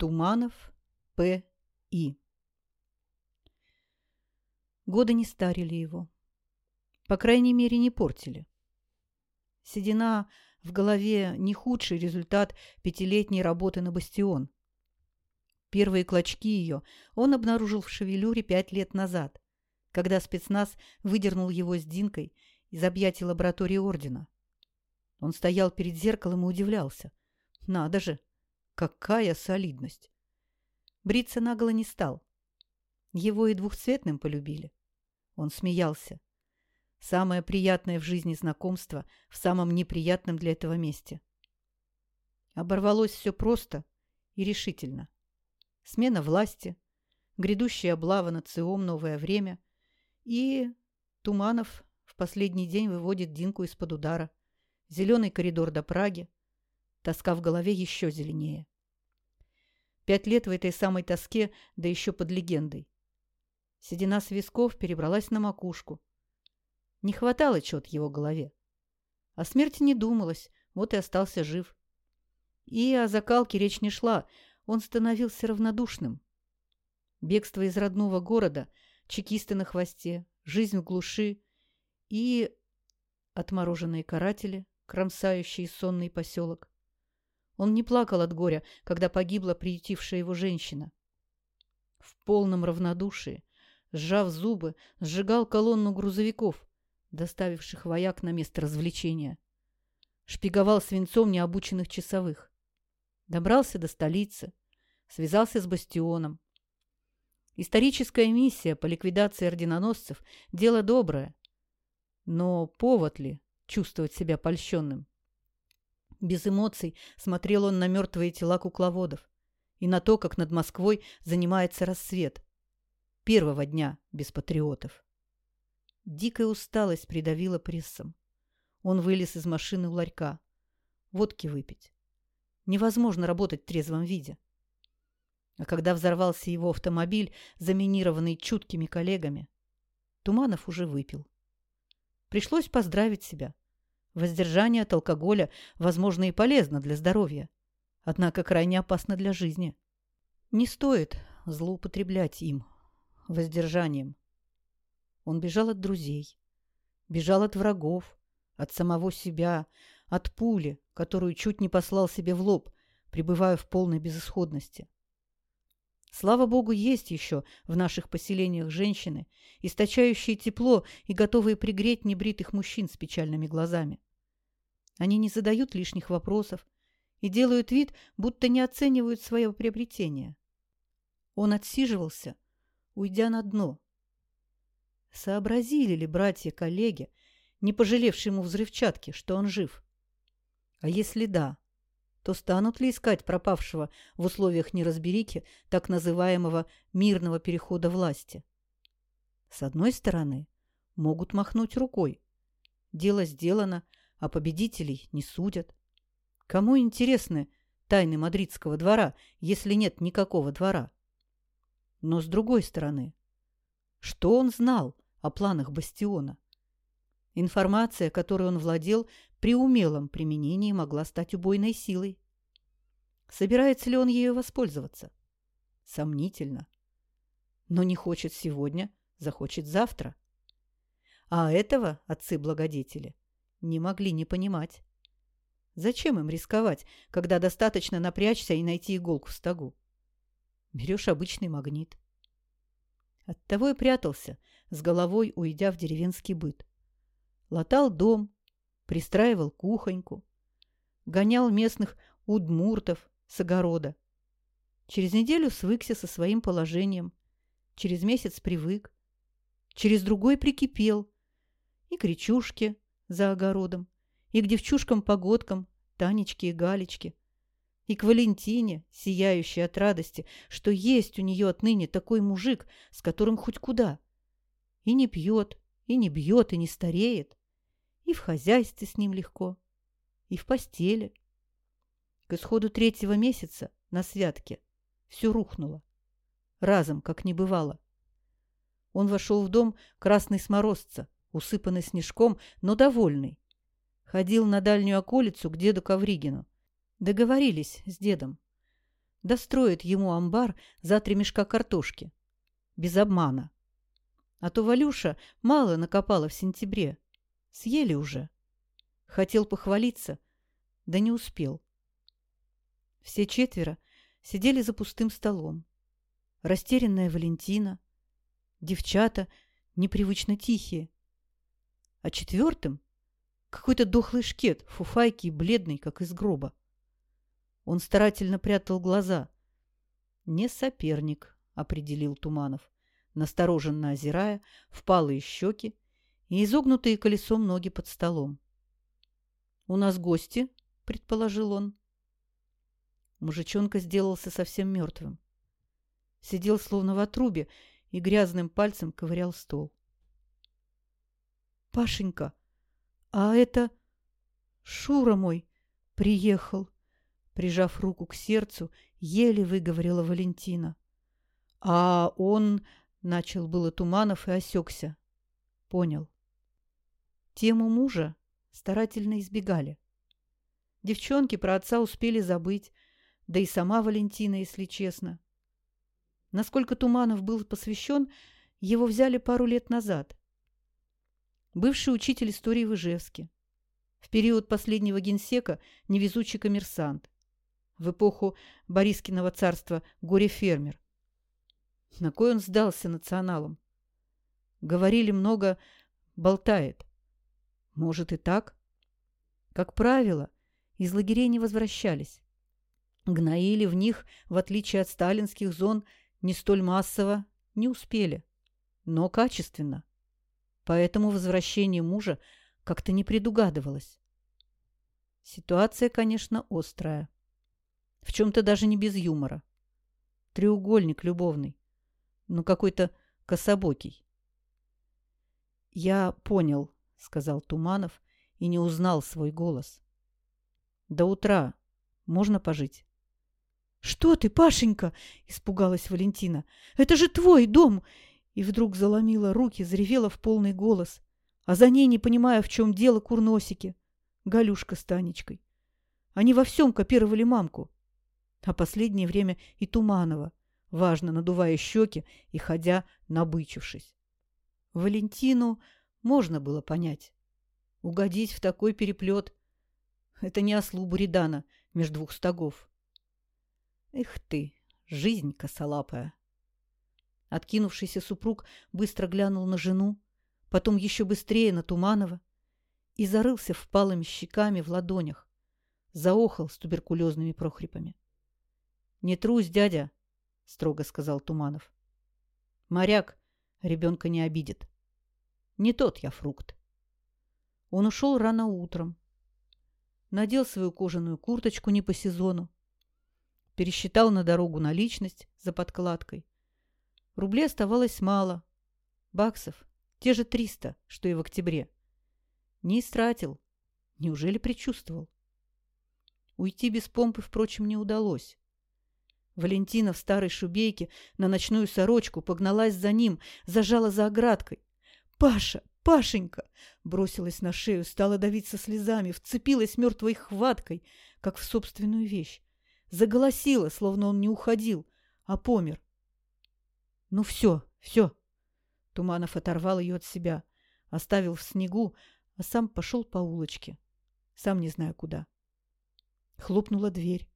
Туманов П. И. Годы не старили его. По крайней мере, не портили. Седина в голове не худший результат пятилетней работы на «Бастион». Первые клочки ее он обнаружил в шевелюре пять лет назад, когда спецназ выдернул его с Динкой из объятий лаборатории Ордена. Он стоял перед зеркалом и удивлялся. Надо же, какая солидность! Бриться наголо не стал. Его и двухцветным полюбили. Он смеялся. Самое приятное в жизни знакомство в самом неприятном для этого месте. Оборвалось все просто и решительно. Смена власти, грядущая облава на ЦИОМ «Новое время» и Туманов в последний день выводит Динку из-под удара. Зеленый коридор до Праги. Тоска в голове еще зеленее. Пять лет в этой самой тоске, да еще под легендой. Седина с висков перебралась на макушку. Не хватало чего-то его голове. О смерти не думалось, вот и остался жив. И о закалке речь не шла, он становился равнодушным. Бегство из родного города, чекисты на хвосте, жизнь в глуши и отмороженные каратели, кромсающие сонный поселок. Он не плакал от горя, когда погибла приютившая его женщина. В полном равнодушии, сжав зубы, сжигал колонну грузовиков, доставивших вояк на место развлечения. Шпиговал свинцом необученных часовых. Добрался до столицы, связался с бастионом. Историческая миссия по ликвидации орденоносцев – дело доброе. Но повод ли чувствовать себя польщенным? Без эмоций смотрел он на мертвые тела кукловодов и на то, как над Москвой занимается рассвет. Первого дня без патриотов. Дикая усталость придавила прессом. Он вылез из машины у ларька. Водки выпить. Невозможно работать в трезвом виде. А когда взорвался его автомобиль, заминированный чуткими коллегами, Туманов уже выпил. Пришлось поздравить себя. Воздержание от алкоголя, возможно, и полезно для здоровья, однако крайне опасно для жизни. Не стоит злоупотреблять им, воздержанием. Он бежал от друзей, бежал от врагов, от самого себя, от пули, которую чуть не послал себе в лоб, пребывая в полной безысходности. Слава богу, есть еще в наших поселениях женщины, источающие тепло и готовые пригреть небритых мужчин с печальными глазами. Они не задают лишних вопросов и делают вид, будто не оценивают свое приобретение. Он отсиживался, уйдя на дно. Сообразили ли братья-коллеги, не пожалевшие ему взрывчатки, что он жив? А если да, то станут ли искать пропавшего в условиях неразберики так называемого мирного перехода власти? С одной стороны, могут махнуть рукой. Дело сделано, а победителей не судят. Кому интересны тайны мадридского двора, если нет никакого двора? Но с другой стороны, что он знал о планах Бастиона? Информация, которой он владел, при умелом применении могла стать убойной силой. Собирается ли он ею воспользоваться? Сомнительно. Но не хочет сегодня, захочет завтра. А этого отцы-благодетели не могли не понимать. Зачем им рисковать, когда достаточно напрячься и найти иголку в стогу? Берешь обычный магнит. Оттого и прятался, с головой уйдя в деревенский быт. Латал дом, пристраивал кухоньку, гонял местных удмуртов с огорода. Через неделю свыкся со своим положением, через месяц привык, через другой прикипел. И к речушке за огородом, и к девчушкам-погодкам, Танечке и Галечке, и к Валентине, сияющей от радости, что есть у нее отныне такой мужик, с которым хоть куда. И не пьет, и не бьет, и не стареет. И в хозяйстве с ним легко, и в постели. К исходу третьего месяца на святке все рухнуло. Разом, как не бывало. Он вошел в дом красный сморозца, усыпанный снежком, но довольный. Ходил на дальнюю околицу к деду Ковригину. Договорились с дедом. Достроит ему амбар за три мешка картошки. Без обмана. А то Валюша мало накопала в сентябре. Съели уже. Хотел похвалиться, да не успел. Все четверо сидели за пустым столом. Растерянная Валентина, девчата непривычно тихие. А четвертым какой-то дохлый шкет, фуфайки и бледный, как из гроба. Он старательно прятал глаза. «Не соперник», — определил Туманов, настороженно озирая впалые щеки и изогнутые колесом ноги под столом. «У нас гости», — предположил он. Мужичонка сделался совсем мертвым. Сидел словно в отрубе и грязным пальцем ковырял стол. «Пашенька, а это Шура мой приехал!» Прижав руку к сердцу, еле выговорила Валентина. «А он...» — начал было Туманов и осекся. Понял. Тему мужа старательно избегали. Девчонки про отца успели забыть, да и сама Валентина, если честно. Насколько Туманов был посвящен, его взяли пару лет назад. Бывший учитель истории в Ижевске. В период последнего генсека невезучий коммерсант. В эпоху Борискиного царства горе-фермер. На кой он сдался националам? Говорили много, болтает. Может и так. Как правило, из лагерей не возвращались. Гноили в них, в отличие от сталинских зон, не столь массово, не успели, но качественно. Поэтому возвращение мужа как-то не предугадывалось. Ситуация, конечно, острая. В чем-то даже не без юмора. Треугольник любовный, но какой-то кособокий. «Я понял», — сказал Туманов и не узнал свой голос. «До утра можно пожить?» «Что ты, Пашенька?» – испугалась Валентина. «Это же твой дом!» И вдруг заломила руки, заревела в полный голос. А за ней, не понимая, в чем дело, курносики. Галюшка с Танечкой. Они во всем копировали мамку. А последнее время и Туманова, важно надувая щеки и ходя, набычившись. Валентину можно было понять. Угодить в такой переплет – это не ослу Буридана между двух стогов. Эх ты, жизнь косолапая. Откинувшийся супруг быстро глянул на жену, потом еще быстрее на Туманова и зарылся впалыми щеками в ладонях, заохал с туберкулезными прохрипами. — Не трусь, дядя, — строго сказал Туманов. — Моряк ребенка не обидит. Не тот я фрукт. Он ушел рано утром, надел свою кожаную курточку не по сезону, пересчитал на дорогу наличность за подкладкой. Рублей оставалось мало. Баксов те же триста, что и в октябре. Не истратил. Неужели предчувствовал? Уйти без помпы, впрочем, не удалось. Валентина в старой шубейке на ночную сорочку погналась за ним, зажала за оградкой. «Паша! Пашенька!» Бросилась на шею, стала давиться слезами, вцепилась мертвой хваткой, как в собственную вещь заголосила, словно он не уходил, а помер. «Ну все, все!» Туманов оторвал ее от себя, оставил в снегу, а сам пошел по улочке. Сам не знаю куда. Хлопнула дверь.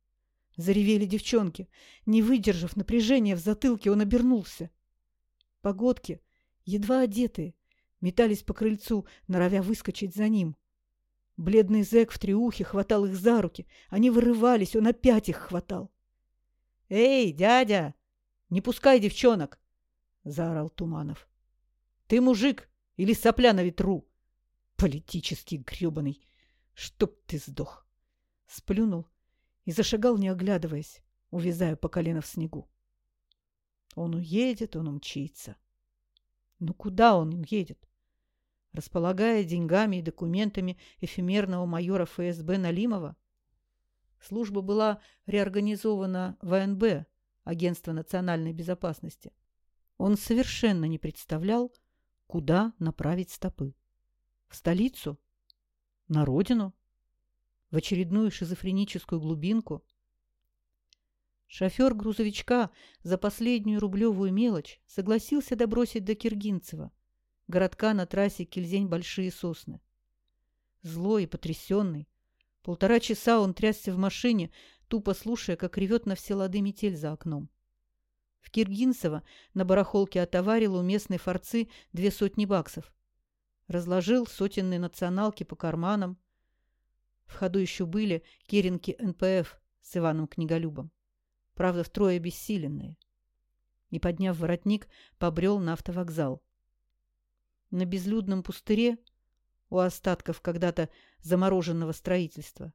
Заревели девчонки. Не выдержав напряжения в затылке, он обернулся. Погодки, едва одетые, метались по крыльцу, норовя выскочить за ним. Бледный зэк в триухе хватал их за руки. Они вырывались, он опять их хватал. «Эй, дядя! Не пускай девчонок!» — заорал Туманов. «Ты мужик или сопля на ветру? Политический гребаный! Чтоб ты сдох!» Сплюнул и зашагал, не оглядываясь, увязая по колено в снегу. Он уедет, он умчится. Ну куда он уедет? Располагая деньгами и документами эфемерного майора ФСБ Налимова. Служба была реорганизована в АНБ, Агентство национальной безопасности. Он совершенно не представлял, куда направить стопы. В столицу? На родину? В очередную шизофреническую глубинку? Шофер грузовичка за последнюю рублевую мелочь согласился добросить до Киргинцева, городка на трассе Кильзень-Большие Сосны. Злой и потрясенный, полтора часа он трясся в машине, тупо слушая, как ревет на все лады метель за окном. В Киргинцево на барахолке отоварил у местной форцы две сотни баксов. Разложил сотенные националки по карманам. В ходу еще были керенки НПФ с Иваном Книголюбом. Правда, втрое бессиленные. И, подняв воротник, побрел на автовокзал. На безлюдном пустыре, у остатков когда-то замороженного строительства,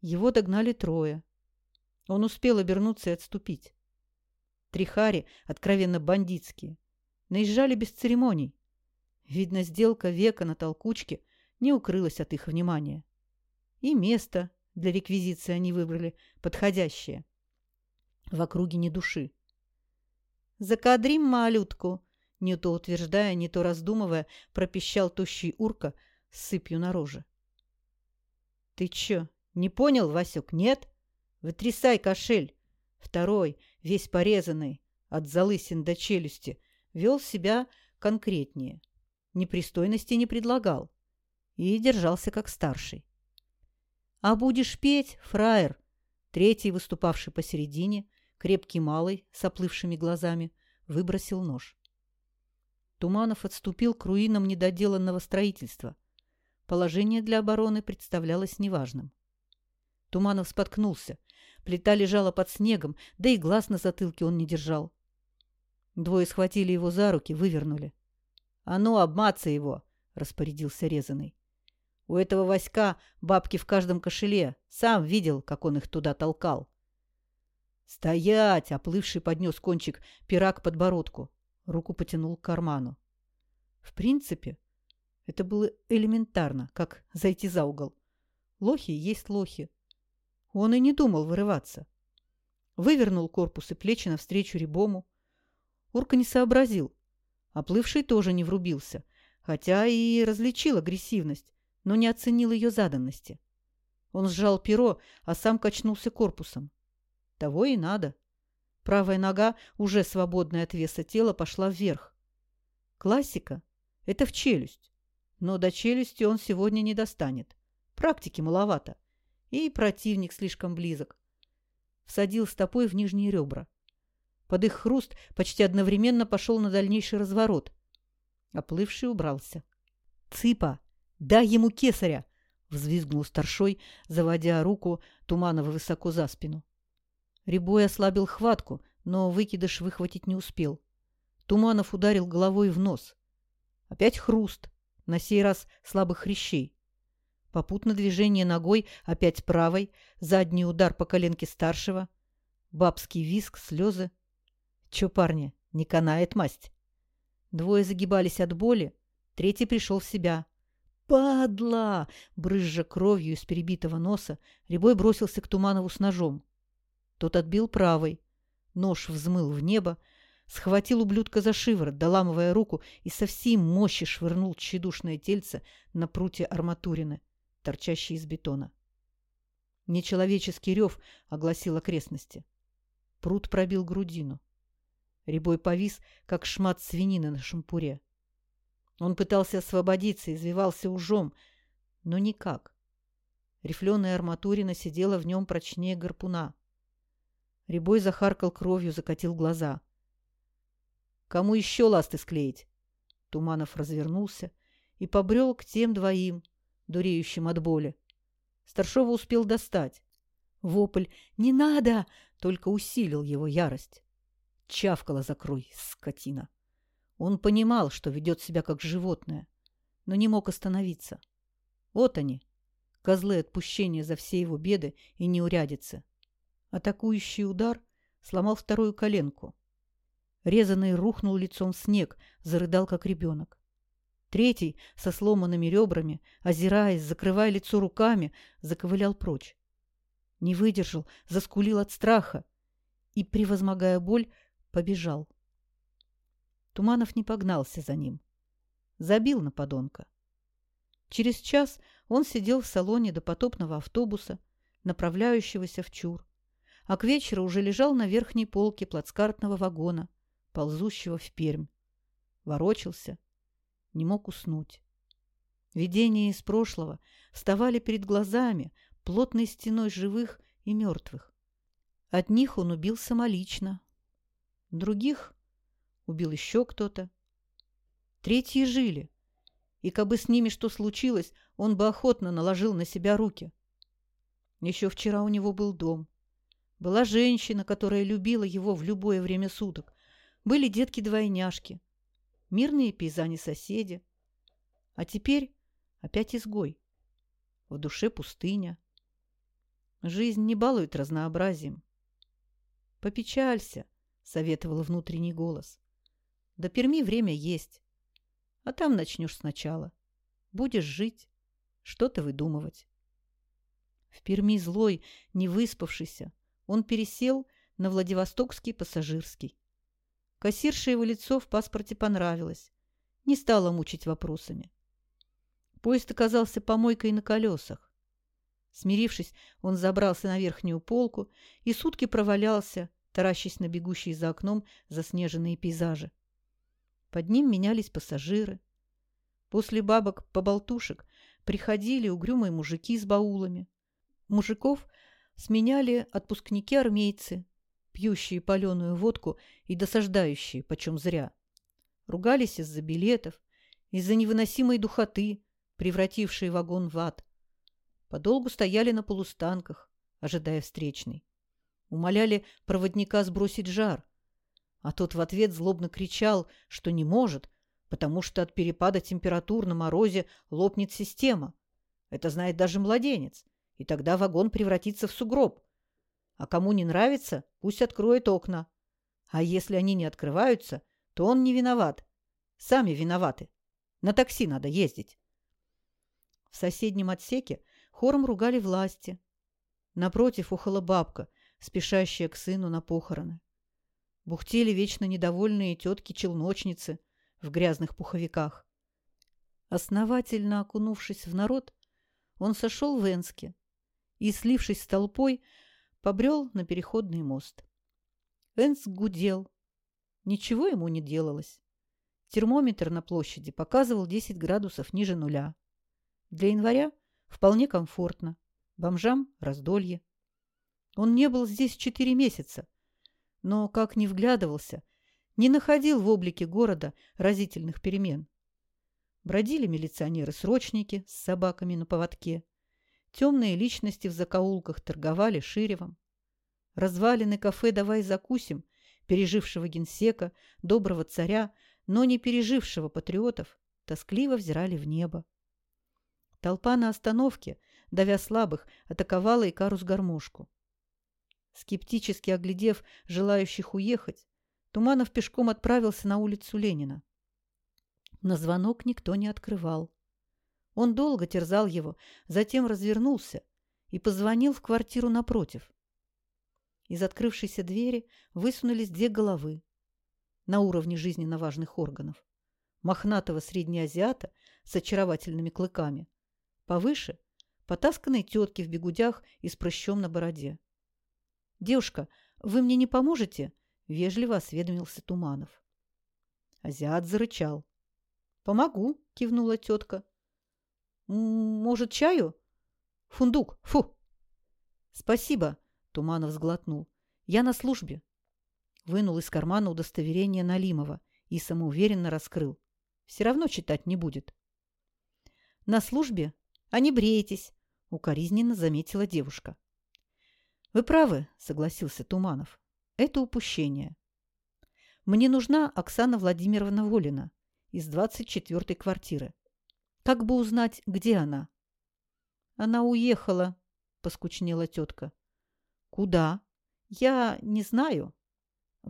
его догнали трое. Он успел обернуться и отступить. Трихари, откровенно бандитские, наезжали без церемоний. Видно, сделка века на толкучке не укрылась от их внимания. И место для реквизиции они выбрали подходящее. В округе ни души. «Закадрим малютку!» Не то утверждая, не то раздумывая, пропищал тощий урка с сыпью на роже. «Ты чё, не понял, Васюк, нет? Вытрясай кошель!» Второй, весь порезанный, от залысин до челюсти, вел себя конкретнее. Непристойности не предлагал и держался как старший. «А будешь петь, фраер?» Третий, выступавший посередине, крепкий малый, с оплывшими глазами, выбросил нож. Туманов отступил к руинам недоделанного строительства. Положение для обороны представлялось неважным. Туманов споткнулся. Плита лежала под снегом, да и глаз на затылке он не держал. Двое схватили его за руки, вывернули. — А ну, обматься его! — распорядился резаный. У этого Васька бабки в каждом кошеле. Сам видел, как он их туда толкал. «Стоять!» — оплывший поднес кончик пера к подбородку. Руку потянул к карману. В принципе, это было элементарно, как зайти за угол. Лохи есть лохи. Он и не думал вырываться. Вывернул корпус и плечи навстречу Рябому. Урка не сообразил. Оплывший тоже не врубился, хотя и различил агрессивность но не оценил ее заданности. Он сжал перо, а сам качнулся корпусом. Того и надо. Правая нога, уже свободная от веса тела, пошла вверх. Классика — это в челюсть. Но до челюсти он сегодня не достанет. Практики маловато. И противник слишком близок. Всадил стопой в нижние ребра. Под их хруст почти одновременно пошел на дальнейший разворот. Оплывший убрался. «Цыпа!» «Дай ему кесаря!» — взвизгнул старшой, заводя руку Туманова высоко за спину. Рябой ослабил хватку, но выкидыш выхватить не успел. Туманов ударил головой в нос. Опять хруст, на сей раз слабых хрящей. Попутно движение ногой, опять правой, задний удар по коленке старшего. Бабский виск, слезы. Чё, парни, не канает масть? Двое загибались от боли, третий пришел в себя. «Падла!» — брызжа кровью из перебитого носа, Рябой бросился к Туманову с ножом. Тот отбил правой. Нож взмыл в небо, схватил ублюдка за шиворот, доламывая руку, и со всей мощи швырнул тщедушное тельце на прутье арматурины, торчащие из бетона. Нечеловеческий рев огласил окрестности. Прут пробил грудину. Рябой повис, как шмат свинины на шампуре. Он пытался освободиться, извивался ужом, но никак. Рифленая арматурина сидела в нем прочнее гарпуна. Рябой захаркал кровью, закатил глаза. «Кому еще ласты склеить?» Туманов развернулся и побрел к тем двоим, дуреющим от боли. Старшова успел достать. Вопль «Не надо!» только усилил его ярость. Чавкала закрой, скотина. Он понимал, что ведет себя как животное, но не мог остановиться. Вот они, козлы отпущения за все его беды и неурядицы. Атакующий удар сломал вторую коленку. Резанный рухнул лицом в снег, зарыдал, как ребенок. Третий, со сломанными ребрами, озираясь, закрывая лицо руками, заковылял прочь. Не выдержал, заскулил от страха и, превозмогая боль, побежал. Туманов не погнался за ним. Забил на подонка. Через час он сидел в салоне допотопного автобуса, направляющегося в Чур, а к вечеру уже лежал на верхней полке плацкартного вагона, ползущего в Пермь. Ворочался, не мог уснуть. Видения из прошлого вставали перед глазами плотной стеной живых и мертвых. От них он убил самолично. Других убил еще кто-то. Третьи жили, и кабы с ними что случилось, он бы охотно наложил на себя руки. Еще вчера у него был дом. Была женщина, которая любила его в любое время суток. Были детки-двойняшки. Мирные пейзани-соседи. А теперь опять изгой. В душе пустыня. Жизнь не балует разнообразием. «Попечалься», — советовал внутренний голос. «До Перми время есть. А там начнешь сначала. Будешь жить, что-то выдумывать». В Перми злой, не выспавшийся, он пересел на Владивостокский пассажирский. Кассирше его лицо в паспорте понравилось. Не стала мучить вопросами. Поезд оказался помойкой на колесах. Смирившись, он забрался на верхнюю полку и сутки провалялся, таращась на бегущие за окном заснеженные пейзажи. Под ним менялись пассажиры. После бабок-поболтушек приходили угрюмые мужики с баулами. Мужиков сменяли отпускники-армейцы, пьющие паленую водку и досаждающие, почем зря. Ругались из-за билетов, из-за невыносимой духоты, превратившей вагон в ад. Подолгу стояли на полустанках, ожидая встречной. Умоляли проводника сбросить жар, а тот в ответ злобно кричал, что не может, потому что от перепада температур на морозе лопнет система. Это знает даже младенец и тогда вагон превратится в сугроб. А кому не нравится, пусть откроет окна. А если они не открываются, то он не виноват. Сами виноваты. На такси надо ездить. В соседнем отсеке хором ругали власти. Напротив ухала бабка, спешащая к сыну на похороны. Бухтели вечно недовольные тетки-челночницы в грязных пуховиках. Основательно окунувшись в народ, он сошел в Энске и, слившись с толпой, побрел на переходный мост. Энс гудел. Ничего ему не делалось. Термометр на площади показывал 10 градусов ниже нуля. Для января вполне комфортно. Бомжам – раздолье. Он не был здесь четыре месяца, но, как ни вглядывался, не находил в облике города разительных перемен. Бродили милиционеры-срочники с собаками на поводке – Темные личности в закоулках торговали ширевом. Развалины кафе «Давай закусим», пережившего генсека, доброго царя, но не пережившего патриотов, тоскливо взирали в небо. Толпа на остановке, давя слабых, атаковала Икарус гармошку. Скептически оглядев желающих уехать, Туманов пешком отправился на улицу Ленина. На звонок никто не открывал. Он долго терзал его, затем развернулся и позвонил в квартиру напротив. Из открывшейся двери высунулись две головы на уровне жизненно важных органов. Мохнатого среднеазиата с очаровательными клыками. Повыше – потасканной тетки в бегудях и с прыщом на бороде. «Девушка, вы мне не поможете?» – вежливо осведомился Туманов. Азиат зарычал. «Помогу», – кивнула тетка. Может, чаю? Фундук. Фу. Спасибо, Туманов сглотнул. Я на службе. Вынул из кармана удостоверение Налимова и самоуверенно раскрыл. Все равно читать не будет. На службе? А не бреетесь, укоризненно заметила девушка. Вы правы, согласился Туманов. Это упущение. Мне нужна Оксана Владимировна Волина из 24-й квартиры. Как бы узнать, где она? Она уехала, поскучнела тетка. Куда? Я не знаю.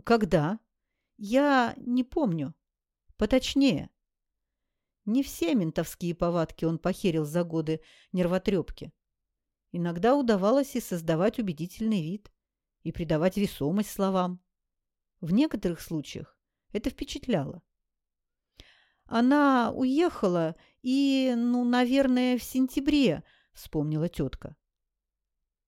Когда? Я не помню. Поточнее. Не все ментовские повадки он похерил за годы нервотрепки. Иногда удавалось и создавать убедительный вид, и придавать весомость словам. В некоторых случаях это впечатляло. Она уехала и, ну, наверное, в сентябре, вспомнила тетка.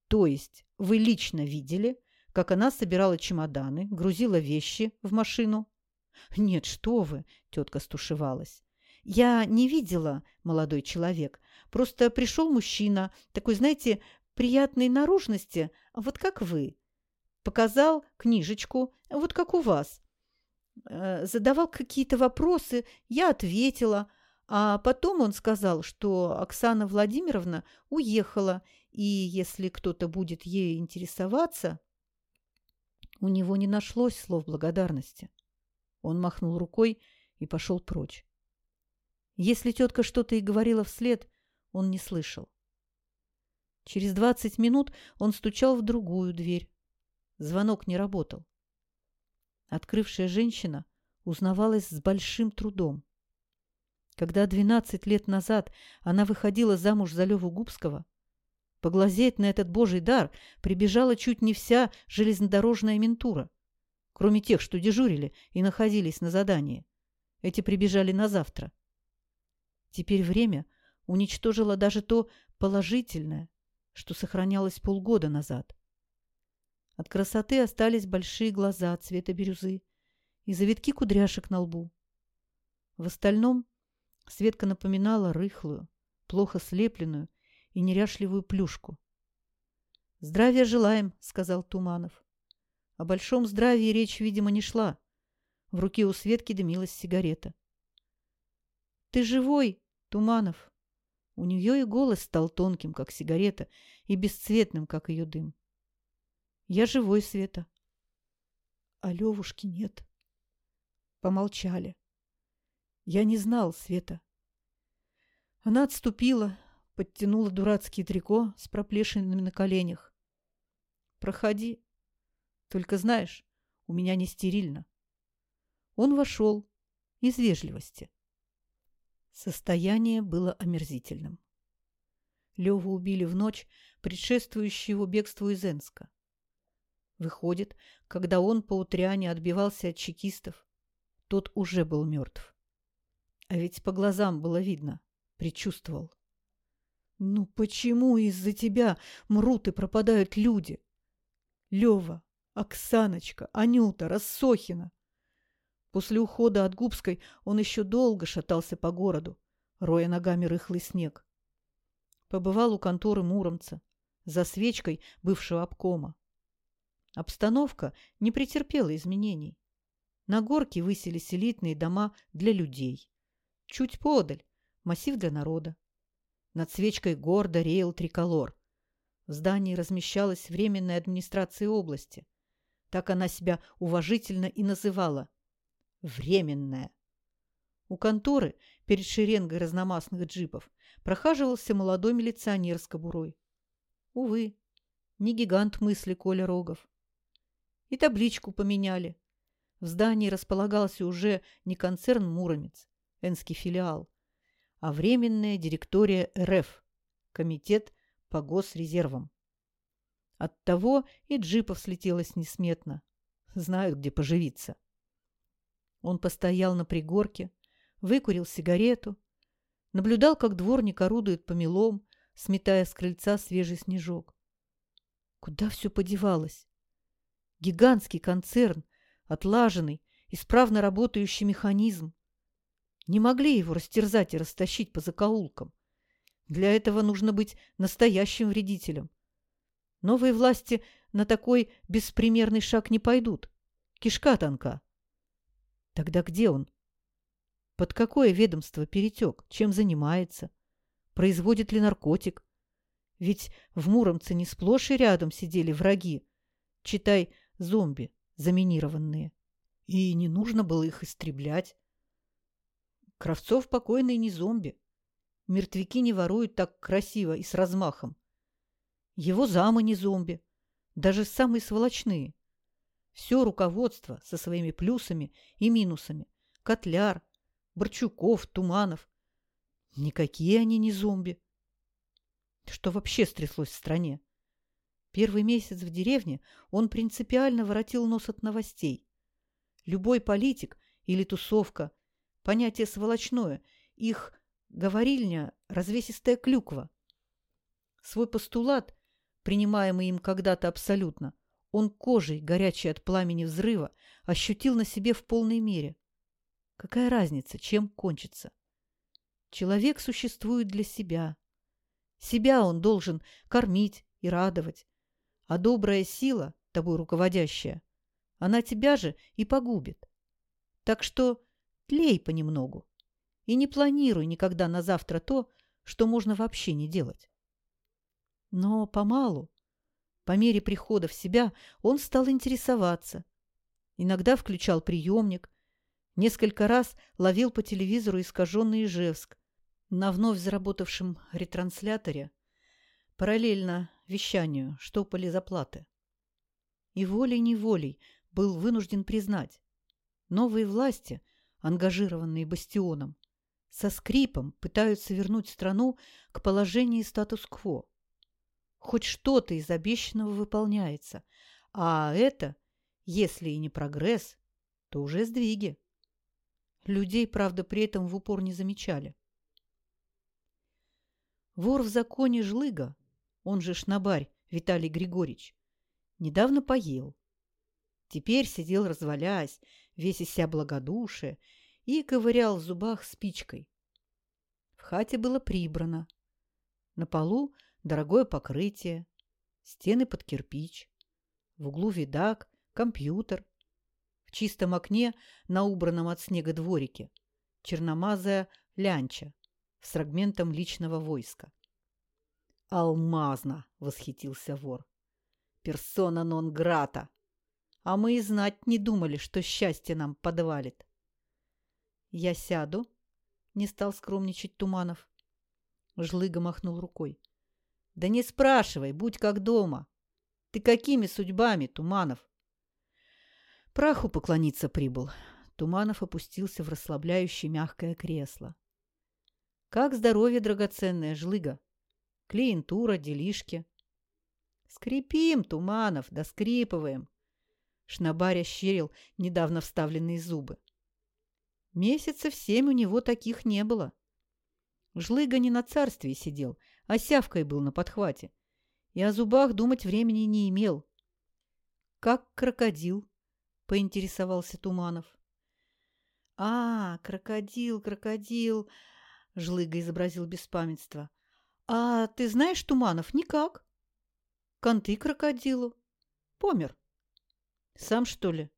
То есть вы лично видели, как она собирала чемоданы, грузила вещи в машину. «Нет, что вы!» – тетка стушевалась. «Я не видела, молодой человек. Просто пришел мужчина, такой, знаете, приятной наружности, вот как вы. Показал книжечку, вот как у вас. Э, задавал какие-то вопросы, я ответила, а потом он сказал, что Оксана Владимировна уехала, и если кто-то будет ею интересоваться... У него не нашлось слов благодарности. Он махнул рукой и пошел прочь. Если тетка что-то и говорила вслед, он не слышал. Через двадцать минут он стучал в другую дверь. Звонок не работал. Открывшая женщина узнавалась с большим трудом. Когда двенадцать лет назад она выходила замуж за Леву Губского, поглазеть на этот божий дар прибежала чуть не вся железнодорожная ментура, кроме тех, что дежурили и находились на задании. Эти прибежали на завтра. Теперь время уничтожило даже то положительное, что сохранялось полгода назад. От красоты остались большие глаза цвета бирюзы и завитки кудряшек на лбу. В остальном Светка напоминала рыхлую, плохо слепленную и неряшливую плюшку. «Здравия желаем», — сказал Туманов. О большом здравии речь, видимо, не шла. В руке у Светки дымилась сигарета. «Ты живой, Туманов?» У нее и голос стал тонким, как сигарета, и бесцветным, как ее дым. Я живой, Света. А Левушки нет. Помолчали. Я не знал, Света. Она отступила, подтянула дурацкие трико с проплешинами на коленях. Проходи. Только знаешь, у меня не стерильно. Он вошел из вежливости. Состояние было омерзительным. Леву убили в ночь, предшествующую его бегству из Энска. Выходит, когда он по утряне отбивался от чекистов, тот уже был мертв. А ведь по глазам было видно, предчувствовал. Ну почему из-за тебя мрут и пропадают люди? Лева, Оксаночка, Анюта, Рассохина. После ухода от Губской он еще долго шатался по городу, роя ногами рыхлый снег. Побывал у конторы Муромца, за свечкой бывшего обкома. Обстановка не претерпела изменений. На горке высились элитные дома для людей. Чуть подаль – массив для народа. Над свечкой гордо реял триколор. В здании размещалась Временная администрация области. Так она себя уважительно и называла. Временная. У конторы перед шеренгой разномастных джипов прохаживался молодой милиционер с кобурой. Увы, не гигант мысли Коля Рогов. И табличку поменяли. В здании располагался уже не концерн «Муромец», энский филиал, а временная директория РФ, комитет по госрезервам. Оттого и джипов слетелось несметно. Знают, где поживиться. Он постоял на пригорке, выкурил сигарету, наблюдал, как дворник орудует помелом, сметая с крыльца свежий снежок. Куда все подевалось? Гигантский концерн, отлаженный, исправно работающий механизм. Не могли его растерзать и растащить по закоулкам. Для этого нужно быть настоящим вредителем. Новые власти на такой беспримерный шаг не пойдут. Кишка тонка. Тогда где он? Под какое ведомство перетек? Чем занимается? Производит ли наркотик? Ведь в Муромце не сплошь и рядом сидели враги. Читай, зомби, заминированные. И не нужно было их истреблять. Кравцов покойный не зомби. Мертвяки не воруют так красиво и с размахом. Его замы не зомби. Даже самые сволочные. Все руководство со своими плюсами и минусами. Котляр, Борчуков, Туманов. Никакие они не зомби. Что вообще стряслось в стране? Первый месяц в деревне он принципиально воротил нос от новостей. Любой политик или тусовка – понятие сволочное, их говорильня – развесистая клюква. Свой постулат, принимаемый им когда-то абсолютно, Он кожей, горячей от пламени взрыва, ощутил на себе в полной мере. Какая разница, чем кончится? Человек существует для себя. Себя он должен кормить и радовать. А добрая сила, тобой руководящая, она тебя же и погубит. Так что тлей понемногу и не планируй никогда на завтра то, что можно вообще не делать. Но помалу, по мере прихода в себя, он стал интересоваться. Иногда включал приемник, несколько раз ловил по телевизору искаженный Ижевск, на вновь заработавшем ретрансляторе параллельно вещанию штопали заплаты. И волей-неволей был вынужден признать, новые власти, ангажированные бастионом, со скрипом пытаются вернуть страну к положению статус-кво. Хоть что-то из обещанного выполняется, а это, если и не прогресс, то уже сдвиги. Людей, правда, при этом в упор не замечали. Вор в законе Жлыга, он же Шнабарь Виталий Григорьевич, недавно поел. Теперь сидел развалясь, весь из себя благодушие, и ковырял в зубах спичкой. В хате было прибрано. На полу дорогое покрытие, стены под кирпич. В углу видак, компьютер. В чистом окне на убранном от снега дворике черномазая лянча с фрагментом личного войска. «Алмазно!» — восхитился вор. «Персона нон грата! А мы и знать не думали, что счастье нам подвалит!» «Я сяду?» — не стал скромничать Туманов. Жлыга махнул рукой. «Да не спрашивай, будь как дома. Ты какими судьбами, Туманов?» Праху поклониться прибыл. Туманов опустился в расслабляющее мягкое кресло. Как здоровье драгоценное, жлыга? Клиентура, делишки. Скрипим, Туманов, да скрипываем. Шнабарь ощерил недавно вставленные зубы. Месяцев семь у него таких не было. Жлыга не на царстве сидел, а сявкой был на подхвате. И о зубах думать времени не имел. «Как крокодил?» — поинтересовался Туманов. «А, крокодил, крокодил!» Жлыга изобразил беспамятство. «А ты знаешь, Туманов, никак. Конты крокодилу. Помер. Сам, что ли?»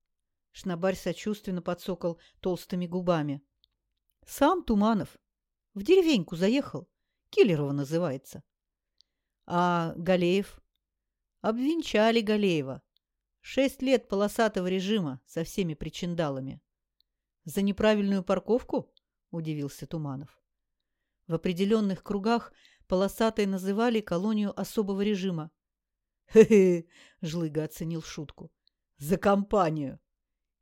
Шнабарь сочувственно подсокал толстыми губами. «Сам Туманов. В деревеньку заехал. Киллерова называется. А Галеев? Обвенчали Галеева. Шесть лет полосатого режима со всеми причиндалами. За неправильную парковку? Удивился Туманов. В определенных кругах полосатой называли колонию особого режима. «Хе-хе!» – Жлыга оценил шутку. «За компанию!»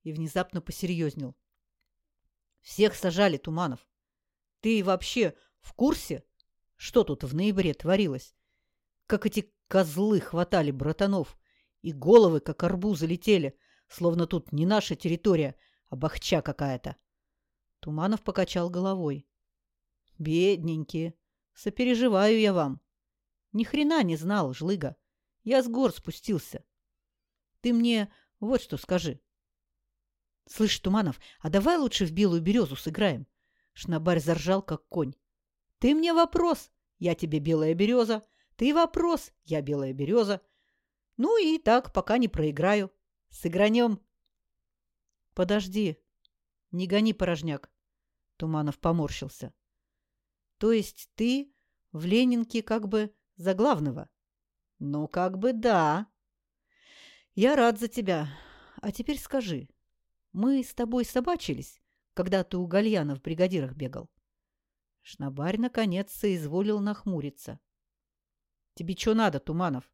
И внезапно посерьезнел. «Всех сажали, Туманов. Ты вообще в курсе, что тут в ноябре творилось? Как эти козлы хватали братанов, и головы, как арбузы, летели, словно тут не наша территория, а бахча какая-то!» Туманов покачал головой. Бедненькие. Сопереживаю я вам. Ни хрена не знал, жлыга. Я с гор спустился. Ты мне вот что скажи. Слышь, Туманов, а давай лучше в белую березу сыграем. Шнабарь заржал, как конь. Ты мне вопрос, я тебе белая береза. Ты вопрос, я белая береза. Ну и так, пока не проиграю. Сыгранем. Подожди. Не гони порожняк. Туманов поморщился. То есть ты в Ленинке как бы за главного? Ну, как бы да. Я рад за тебя. А теперь скажи, мы с тобой собачились, когда ты у Гальяна в бригадирах бегал? Шнабарь, наконец, соизволил нахмуриться. Тебе что надо, Туманов?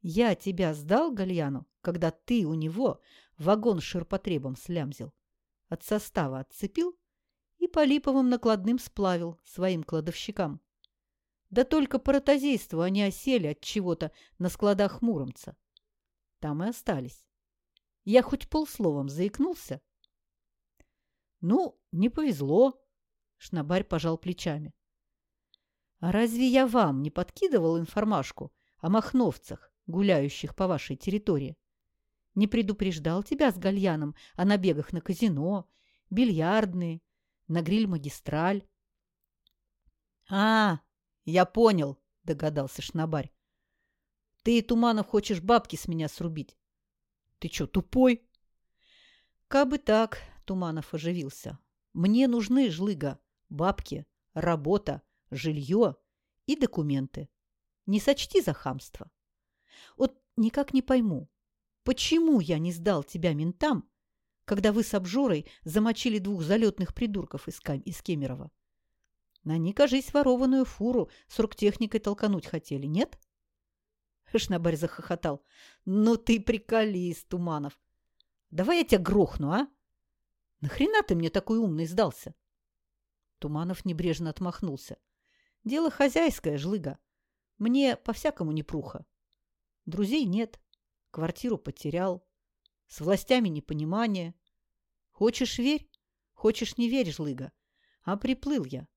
Я тебя сдал Гальяну, когда ты у него вагон с ширпотребом слямзил. От состава отцепил и по липовым накладным сплавил своим кладовщикам. Да только по ротозейству они осели от чего-то на складах Муромца. Там и остались. Я хоть полсловом заикнулся. Ну, не повезло. Шнабарь пожал плечами. А разве я вам не подкидывал информашку о махновцах, гуляющих по вашей территории? Не предупреждал тебя с Гальяном о набегах на казино, бильярдные, на гриль-магистраль? — А, я понял, — догадался Шнабарь. — Ты, Туманов, хочешь бабки с меня срубить? — Ты что, тупой? — Кабы так, — Туманов оживился. — Мне нужны, жлыга, бабки, работа, жилье и документы. Не сочти за хамство. Вот никак не пойму, почему я не сдал тебя ментам, когда вы с обжорой замочили двух залетных придурков из, Кам из Кемерово? Они, кажись, ворованную фуру с оргтехникой толкануть хотели, нет? Шнабарь захохотал. Ну ты приколист, Туманов. Давай я тебя грохну, а? Нахрена ты мне такой умный сдался? Туманов небрежно отмахнулся. Дело хозяйское, жлыга. Мне по-всякому не пруха. Друзей нет, квартиру потерял, с властями непонимание. Хочешь – верь, хочешь – не верь, жлыга. А приплыл я.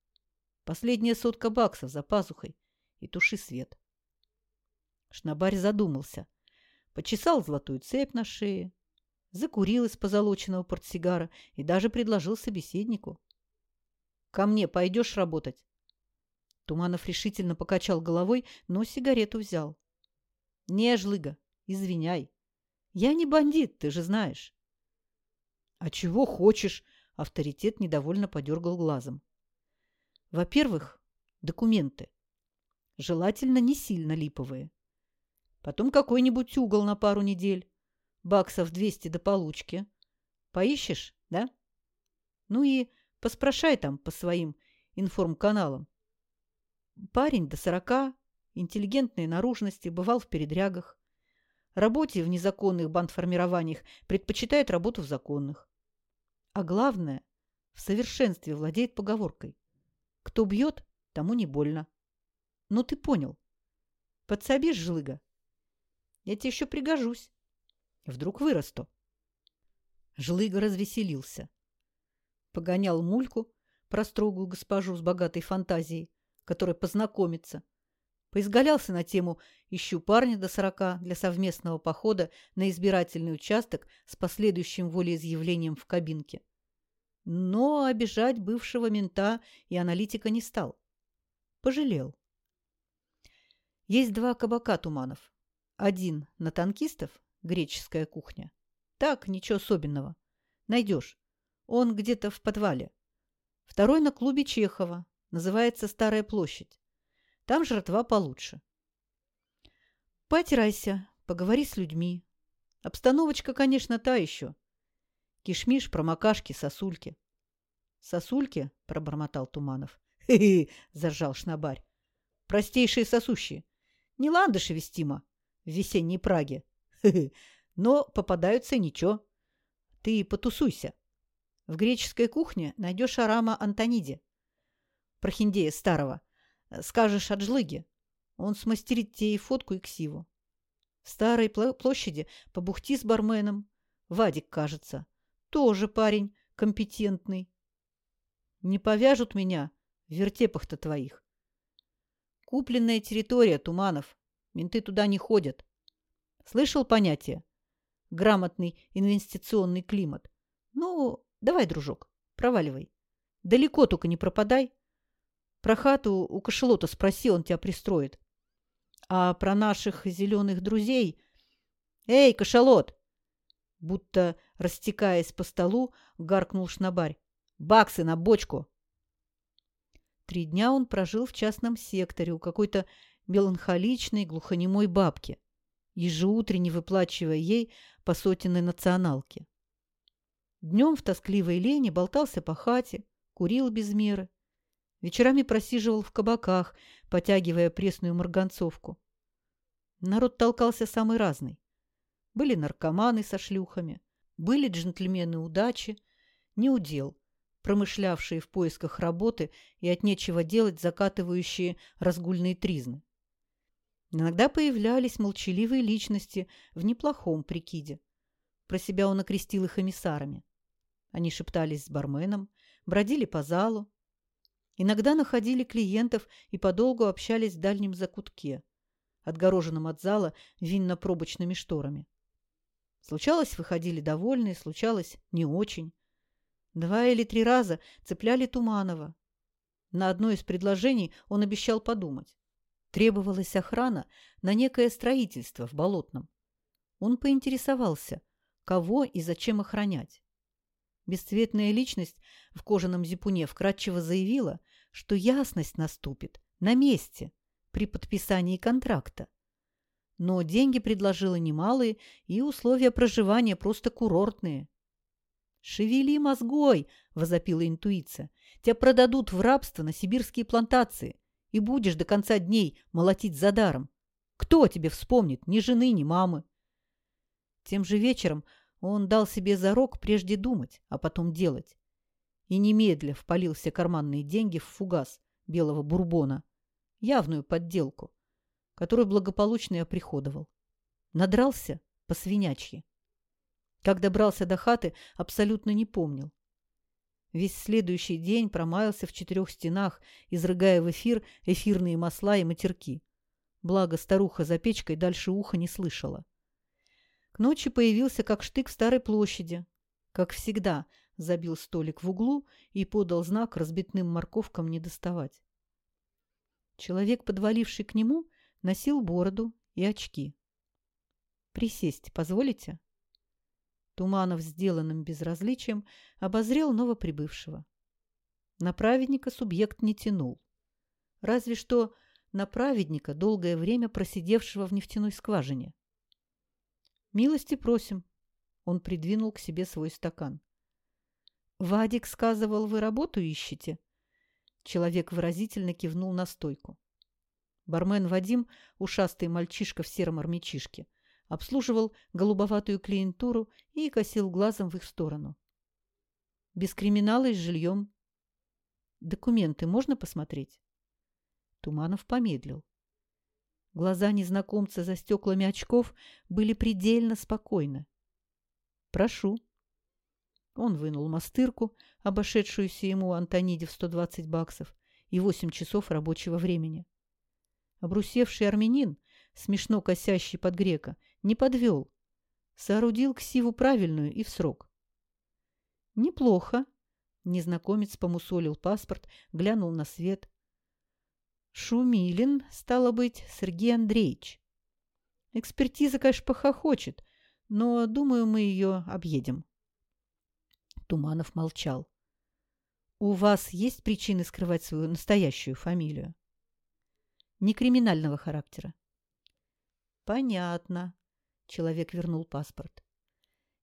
Последняя сотка баксов за пазухой и туши свет. Шнабарь задумался. Почесал золотую цепь на шее, закурил из позолоченного портсигара и даже предложил собеседнику. «Ко мне пойдешь работать?» Туманов решительно покачал головой, но сигарету взял. — Не, жлыга, извиняй. Я не бандит, ты же знаешь. — А чего хочешь? — авторитет недовольно подергал глазом. — Во-первых, документы. Желательно не сильно липовые. Потом какой-нибудь угол на пару недель. Баксов двести до получки. Поищешь, да? Ну и поспрашай там по своим информканалам. Парень до сорока, интеллигентной наружности, бывал в передрягах. Работе в незаконных бандформированиях предпочитает работу в законных. А главное, в совершенстве владеет поговоркой. Кто бьет, тому не больно. Ну, ты понял. Подсобишь, жлыга? Я тебе еще пригожусь. Вдруг вырасту. Жлыга развеселился. Погонял мульку, прострогую госпожу с богатой фантазией, который познакомиться. Поизгалялся на тему «Ищу парня до сорока для совместного похода на избирательный участок с последующим волеизъявлением в кабинке». Но обижать бывшего мента и аналитика не стал. Пожалел. Есть два кабака Туманов. Один на танкистов, греческая кухня. Так, ничего особенного. Найдешь. Он где-то в подвале. Второй на клубе Чехова, Называется Старая площадь. Там жратва получше. Потирайся, поговори с людьми. Обстановочка, конечно, та еще. Кишмиш, промокашки, сосульки. Сосульки? — пробормотал Туманов. «Хе-хе!» — заржал Шнабарь. «Простейшие сосущие. Не ландыши вестимо в весенней Праге. Хе-хе! Но попадаются ничего. Ты потусуйся. В греческой кухне найдешь арама Антониди прохиндея старого. Э, скажешь Аджлыге. Он смастерит тебе и фотку, и ксиву. В старой площади побухти с барменом. Вадик, кажется. Тоже парень компетентный. Не повяжут меня в вертепах-то твоих. Купленная территория, Туманов. Менты туда не ходят. Слышал понятие? Грамотный инвестиционный климат. Ну, давай, дружок, проваливай. Далеко только не пропадай. Про хату у кошелота спроси, он тебя пристроит. А про наших зеленых друзей... Эй, кошелот! Будто, растекаясь по столу, гаркнул шнабарь. Баксы на бочку! Три дня он прожил в частном секторе у какой-то меланхоличной глухонемой бабки, ежеутренне выплачивая ей по сотенной националке. Днем в тоскливой лени болтался по хате, курил без меры, Вечерами просиживал в кабаках, потягивая пресную марганцовку. Народ толкался самый разный. Были наркоманы со шлюхами, были джентльмены удачи, неудел, промышлявшие в поисках работы и от нечего делать закатывающие разгульные тризны. Иногда появлялись молчаливые личности в неплохом прикиде. Про себя он окрестил их эмиссарами. Они шептались с барменом, бродили по залу, Иногда находили клиентов и подолгу общались в дальнем закутке. отгороженном от зала винно-пробочными шторами. Случалось, выходили довольные, случалось, не очень. Два или три раза цепляли Туманова. На одно из предложений он обещал подумать. Требовалась охрана на некое строительство в Болотном. Он поинтересовался, кого и зачем охранять. Бесцветная личность в кожаном зипуне вкратчиво заявила, что ясность наступит на месте при подписании контракта. Но деньги предложила немалые, и условия проживания просто курортные. «Шевели мозгой!» – возопила интуиция. «Тебя продадут в рабство на сибирские плантации, и будешь до конца дней молотить за даром. Кто тебе вспомнит? Ни жены, ни мамы!» Тем же вечером он дал себе зарок прежде думать, а потом делать. И немедля впалил все карманные деньги в фугас белого бурбона, явную подделку, которую благополучно и оприходовал. Надрался по свинячьи. Как добрался до хаты, абсолютно не помнил. Весь следующий день промаялся в четырех стенах, изрыгая в эфир эфирные масла и матерки. Благо старуха за печкой дальше уха не слышала. К ночи появился как штык в старой площади. Как всегда, забил столик в углу и подал знак разбитным морковкам не доставать. Человек, подваливший к нему, носил бороду и очки. «Присесть позволите?» Туманов, сделанным безразличием, обозрел новоприбывшего. На праведника субъект не тянул. Разве что на праведника, долгое время просидевшего в нефтяной скважине. «Милости просим». Он придвинул к себе свой стакан. «Вадик сказывал, вы работу ищете?» Человек выразительно кивнул на стойку. Бармен Вадим, ушастый мальчишка в сером армячишке, обслуживал голубоватую клиентуру и косил глазом в их сторону. «Без криминала и с жильем». «Документы можно посмотреть?» Туманов помедлил. Глаза незнакомца за стеклами очков были предельно спокойны. «Прошу». Он вынул мастырку, обошедшуюся ему Антониде в 120 баксов, и 8 часов рабочего времени. Обрусевший армянин, смешно косящий под грека, не подвел. Соорудил ксиву правильную и в срок. «Неплохо», — незнакомец помусолил паспорт, глянул на свет, Шумилин, стало быть, Сергей Андреевич. Экспертиза, конечно, похохочет, но, думаю, мы ее объедем. Туманов молчал. У вас есть причины скрывать свою настоящую фамилию? Не криминального характера. Понятно. Человек вернул паспорт.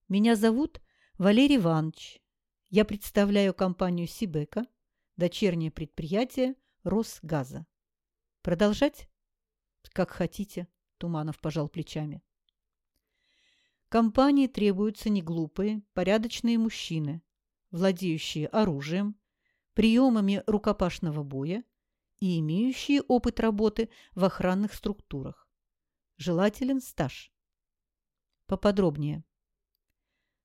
Меня зовут Валерий Иванович. Я представляю компанию Сибека, дочернее предприятие Росгаза. Продолжать? Как хотите, Туманов пожал плечами. Компании требуются неглупые, порядочные мужчины, владеющие оружием, приемами рукопашного боя и имеющие опыт работы в охранных структурах. Желателен стаж. Поподробнее.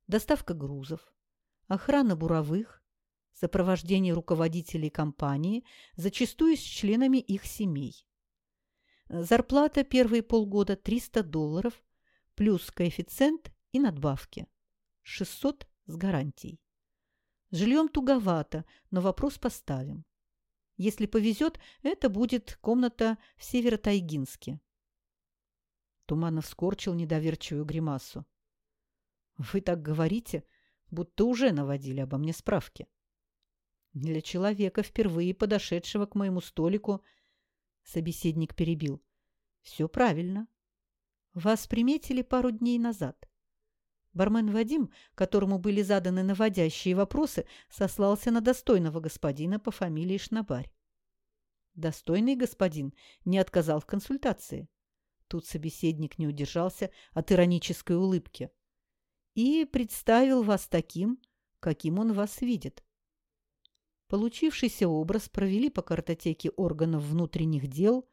Доставка грузов, охрана буровых, сопровождение руководителей компании, зачастую с членами их семей. Зарплата первые полгода 300 долларов, плюс коэффициент и надбавки. 600 с гарантией. Жильем туговато, но вопрос поставим. Если повезет, это будет комната в Северо-Тайгинске. Туманов скорчил недоверчивую гримасу. «Вы так говорите, будто уже наводили обо мне справки». Для человека, впервые подошедшего к моему столику, собеседник перебил. Все правильно. Вас приметили пару дней назад. Бармен Вадим, которому были заданы наводящие вопросы, сослался на достойного господина по фамилии Шнабарь. Достойный господин не отказал в консультации. Тут собеседник не удержался от иронической улыбки. И представил вас таким, каким он вас видит. Получившийся образ провели по картотеке органов внутренних дел.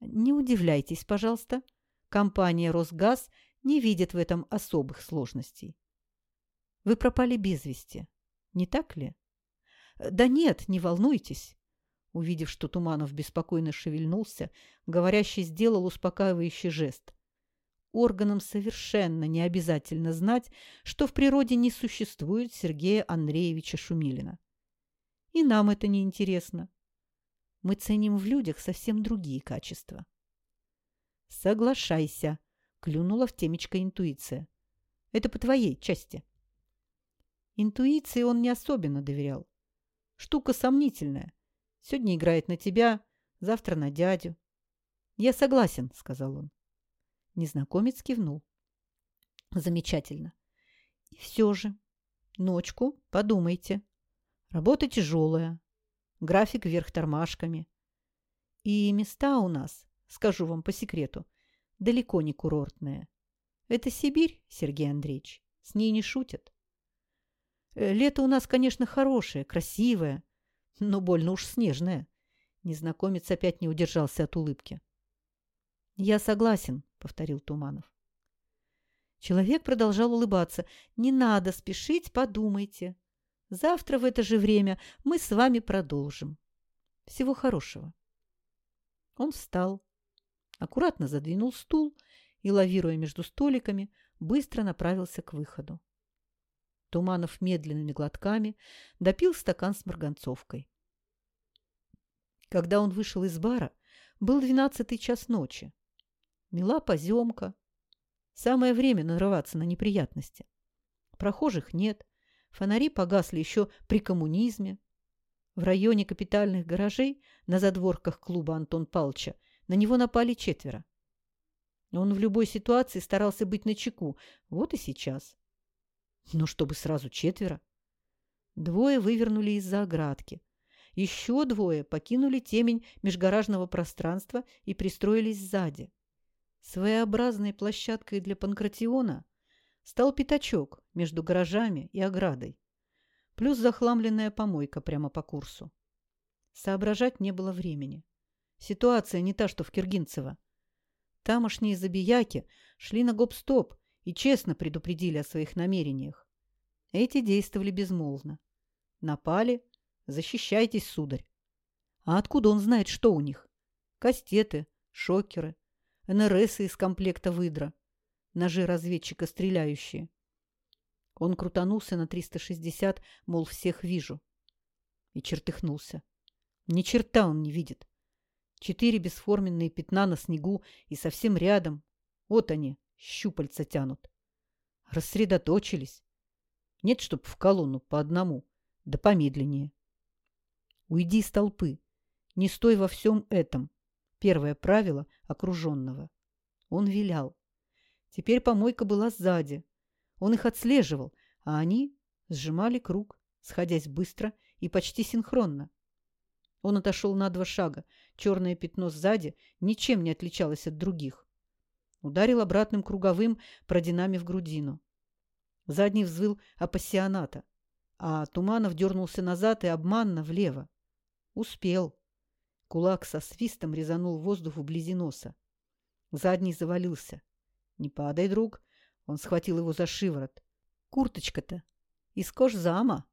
Не удивляйтесь, пожалуйста, компания «Росгаз» не видит в этом особых сложностей. Вы пропали без вести, не так ли? Да нет, не волнуйтесь. Увидев, что Туманов беспокойно шевельнулся, говорящий сделал успокаивающий жест. Органам совершенно не обязательно знать, что в природе не существует Сергея Андреевича Шумилина. И нам это не интересно. Мы ценим в людях совсем другие качества. «Соглашайся», — клюнула в темечко интуиция. «Это по твоей части». Интуиции он не особенно доверял. Штука сомнительная. Сегодня играет на тебя, завтра на дядю. «Я согласен», — сказал он. Незнакомец кивнул. «Замечательно. И все же, ночку подумайте. Работа тяжелая, график вверх тормашками. И места у нас, скажу вам по секрету, далеко не курортные. Это Сибирь, Сергей Андреевич, с ней не шутят. Э, лето у нас, конечно, хорошее, красивое, но больно уж снежное. Незнакомец опять не удержался от улыбки. «Я согласен», — повторил Туманов. Человек продолжал улыбаться. «Не надо спешить, подумайте. Завтра в это же время мы с вами продолжим. Всего хорошего». Он встал, аккуратно задвинул стул и, лавируя между столиками, быстро направился к выходу. Туманов медленными глотками допил стакан с марганцовкой. Когда он вышел из бара, был двенадцатый час ночи. Мила поземка. Самое время нарываться на неприятности. Прохожих нет, фонари погасли еще при коммунизме. В районе капитальных гаражей на задворках клуба Антон Палча на него напали четверо. Он в любой ситуации старался быть начеку, вот и сейчас. Но чтобы сразу четверо. Двое вывернули из-за оградки. Еще двое покинули темень межгаражного пространства и пристроились сзади. Своеобразной площадкой для панкратиона стал пятачок между гаражами и оградой, плюс захламленная помойка прямо по курсу. Соображать не было времени. Ситуация не та, что в Киргинцево. Тамошние забияки шли на гоп-стоп и честно предупредили о своих намерениях. Эти действовали безмолвно. Напали, защищайтесь, сударь. А откуда он знает, что у них? Кастеты, шокеры, НРСы из комплекта выдра, ножи разведчика стреляющие. Он крутанулся на 360, мол, всех вижу. И чертыхнулся. Ни черта он не видит. Четыре бесформенные пятна на снегу и совсем рядом. Вот они, щупальца тянут. Рассредоточились. Нет, чтоб в колонну по одному, да помедленнее. Уйди из толпы. Не стой во всем этом. Первое правило окруженного. Он вилял. Теперь помойка была сзади. Он их отслеживал, а они сжимали круг, сходясь быстро и почти синхронно. Он отошел на два шага. Черное пятно сзади ничем не отличалось от других. Ударил обратным круговым, продинамив грудину. Задний взвыл апассионата, а Туманов дернулся назад и обманно влево. Успел. Кулак со свистом резанул воздух вблизи носа. Задний завалился. «Не падай, друг!» Он схватил его за шиворот. «Курточка-то! Из кожзама!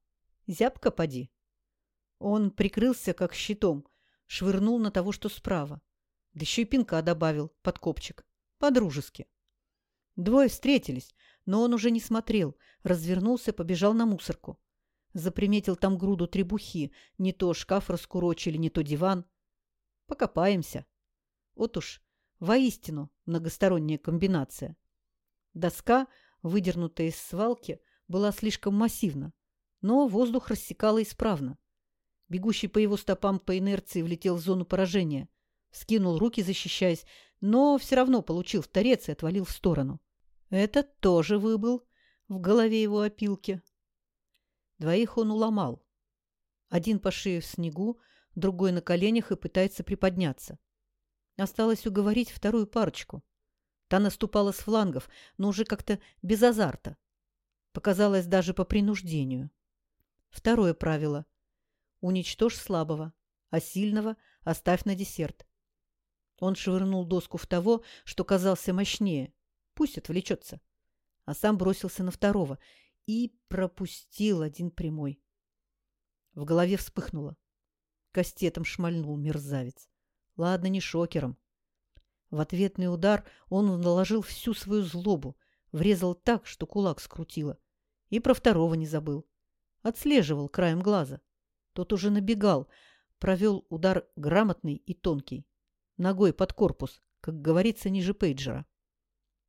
Зябка поди!» Он прикрылся, как щитом, швырнул на того, что справа. Да еще и пинка добавил под копчик. По-дружески. Двое встретились, но он уже не смотрел, развернулся, побежал на мусорку. Заприметил там груду требухи, не то шкаф раскурочили, не то диван. Покопаемся. Вот уж, воистину, многосторонняя комбинация. Доска, выдернутая из свалки, была слишком массивна, но воздух рассекала исправно. Бегущий по его стопам по инерции влетел в зону поражения. Скинул руки, защищаясь, но все равно получил в торец и отвалил в сторону. Этот тоже выбыл в голове его опилки. Двоих он уломал. Один по шее в снегу, другой на коленях и пытается приподняться. Осталось уговорить вторую парочку. Та наступала с флангов, но уже как-то без азарта. Показалось даже по принуждению. Второе правило. Уничтожь слабого, а сильного оставь на десерт. Он швырнул доску в того, что казался мощнее, Пусть отвлечется. А сам бросился на второго и пропустил один прямой. В голове вспыхнуло. Кастетом шмальнул мерзавец. Ладно, не шокером. В ответный удар он наложил всю свою злобу, врезал так, что кулак скрутило. И про второго не забыл. Отслеживал краем глаза. Тот уже набегал, провел удар грамотный и тонкий. Ногой под корпус, как говорится, ниже пейджера.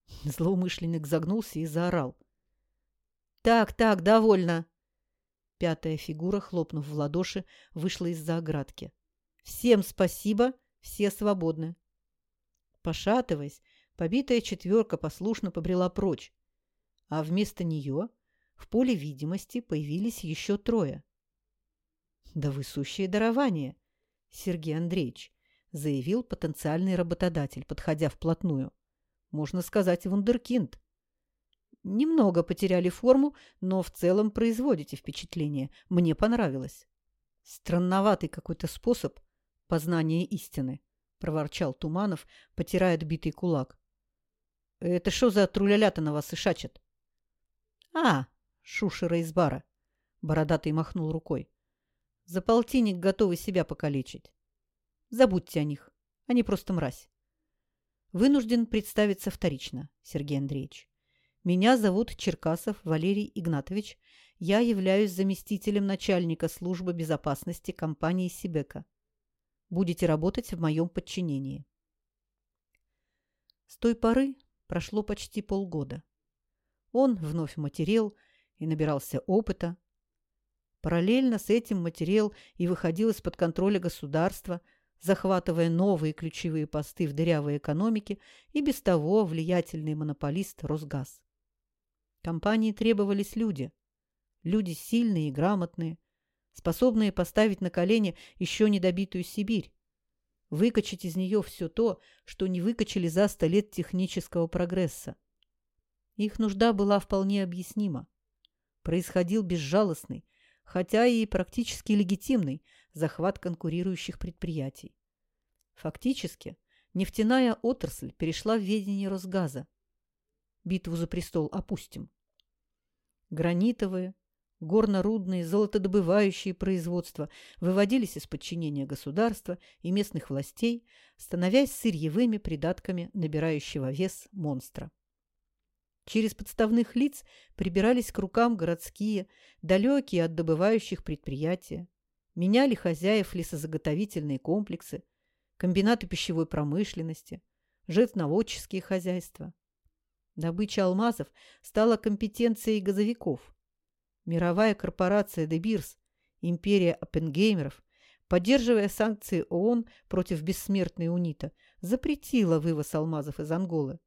Злоумышленник загнулся и заорал. «Так, так, довольно!» Пятая фигура, хлопнув в ладоши, вышла из-за оградки. «Всем спасибо, все свободны!» Пошатываясь, побитая четверка послушно побрела прочь, а вместо нее в поле видимости появились еще трое. «Да вы дарование, Сергей Андреевич!» заявил потенциальный работодатель, подходя вплотную. Можно сказать, вундеркинд. Немного потеряли форму, но в целом производите впечатление. Мне понравилось. Странноватый какой-то способ познания истины, проворчал Туманов, потирая отбитый кулак. Это что за трулялята на вас и? А, шушера из бара. Бородатый махнул рукой. За полтинник готовы себя покалечить. Забудьте о них. Они просто мразь. Вынужден представиться вторично, Сергей Андреевич. Меня зовут Черкасов Валерий Игнатович. Я являюсь заместителем начальника службы безопасности компании «Сибека». Будете работать в моем подчинении. С той поры прошло почти полгода. Он вновь матерел и набирался опыта. Параллельно с этим матерел и выходил из-под контроля государства – захватывая новые ключевые посты в дырявой экономике и без того влиятельный монополист «Росгаз». Компании требовались люди. Люди сильные и грамотные, способные поставить на колени еще недобитую Сибирь, выкачать из нее все то, что не выкачали за сто лет технического прогресса. Их нужда была вполне объяснима. Происходил безжалостный, хотя и практически легитимный захват конкурирующих предприятий. Фактически, нефтяная отрасль перешла в ведение Росгаза. Битву за престол опустим. Гранитовые, горно-рудные, золотодобывающие производства выводились из подчинения государства и местных властей, становясь сырьевыми придатками набирающего вес монстра. Через подставных лиц прибирались к рукам городские, далекие от добывающих предприятия. Меняли хозяев лесозаготовительные комплексы, комбинаты пищевой промышленности, животноводческие хозяйства. Добыча алмазов стала компетенцией газовиков. Мировая корпорация «Дебирс», империя Оппенгеймеров, поддерживая санкции ООН против бессмертной УНИТА, запретила вывоз алмазов из Анголы.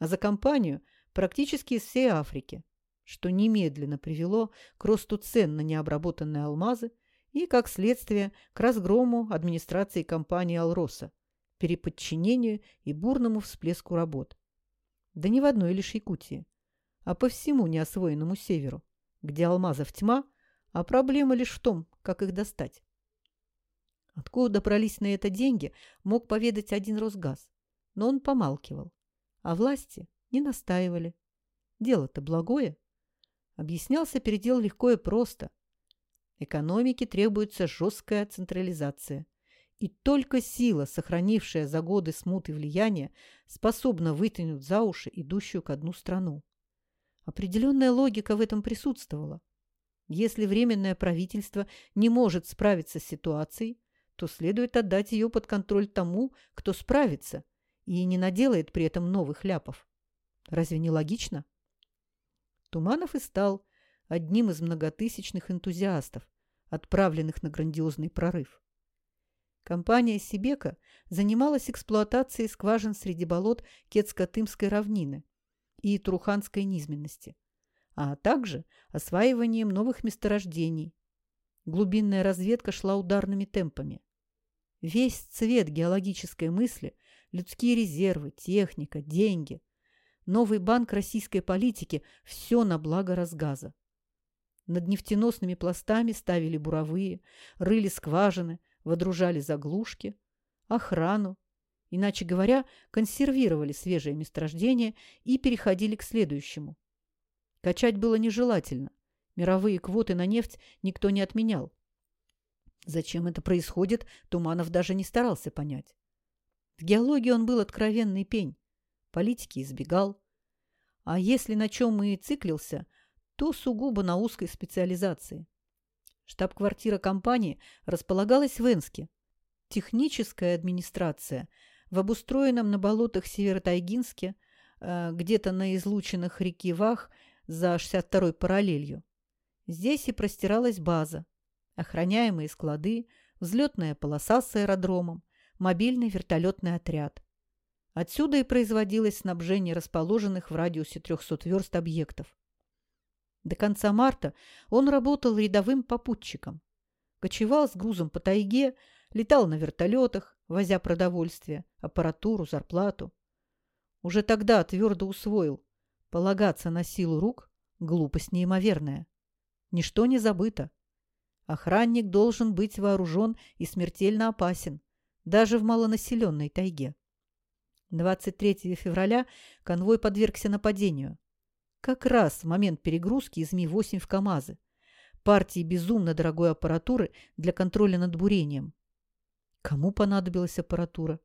А за компанию практически из всей Африки, что немедленно привело к росту цен на необработанные алмазы и, как следствие, к разгрому администрации компании «Алроса», переподчинению и бурному всплеску работ. Да не в одной лишь Якутии, а по всему неосвоенному северу, где алмазов тьма, а проблема лишь в том, как их достать. Откуда брались на это деньги, мог поведать один Росгаз, но он помалкивал, а власти не настаивали. Дело-то благое. Объяснялся передел легко и просто. Экономике требуется жесткая централизация. И только сила, сохранившая за годы смуты влияния, способна вытянуть за уши идущую ко дну страну. Определенная логика в этом присутствовала. Если Временное правительство не может справиться с ситуацией, то следует отдать ее под контроль тому, кто справится и не наделает при этом новых ляпов. Разве не логично? Туманов и стал одним из многотысячных энтузиастов, отправленных на грандиозный прорыв. Компания «Сибека» занималась эксплуатацией скважин среди болот Кетско-Тымской равнины и Труханской низменности, а также осваиванием новых месторождений. Глубинная разведка шла ударными темпами. Весь цвет геологической мысли, людские резервы, техника, деньги – Новый банк российской политики – все на благо разгаза. Над нефтеносными пластами ставили буровые, рыли скважины, водружали заглушки, охрану, иначе говоря, консервировали свежее месторождение и переходили к следующему. Качать было нежелательно. Мировые квоты на нефть никто не отменял. Зачем это происходит, Туманов даже не старался понять. В геологии он был откровенный пень, политики избегал. А если на чем и циклился, то сугубо на узкой специализации. Штаб-квартира компании располагалась в Энске. Техническая администрация в обустроенном на болотах Северотайгинске, э, где-то на излученных реки Вах за 62-й параллелью. Здесь и простиралась база, охраняемые склады, взлетная полоса с аэродромом, мобильный вертолетный отряд. Отсюда и производилось снабжение расположенных в радиусе 300 верст объектов. До конца марта он работал рядовым попутчиком. Кочевал с грузом по тайге, летал на вертолетах, возя продовольствие, аппаратуру, зарплату. Уже тогда твердо усвоил – полагаться на силу рук – глупость неимоверная. Ничто не забыто. Охранник должен быть вооружен и смертельно опасен, даже в малонаселенной тайге. 23 февраля конвой подвергся нападению. Как раз в момент перегрузки из Ми-8 в КАМАЗы. Партии безумно дорогой аппаратуры для контроля над бурением. Кому понадобилась аппаратура?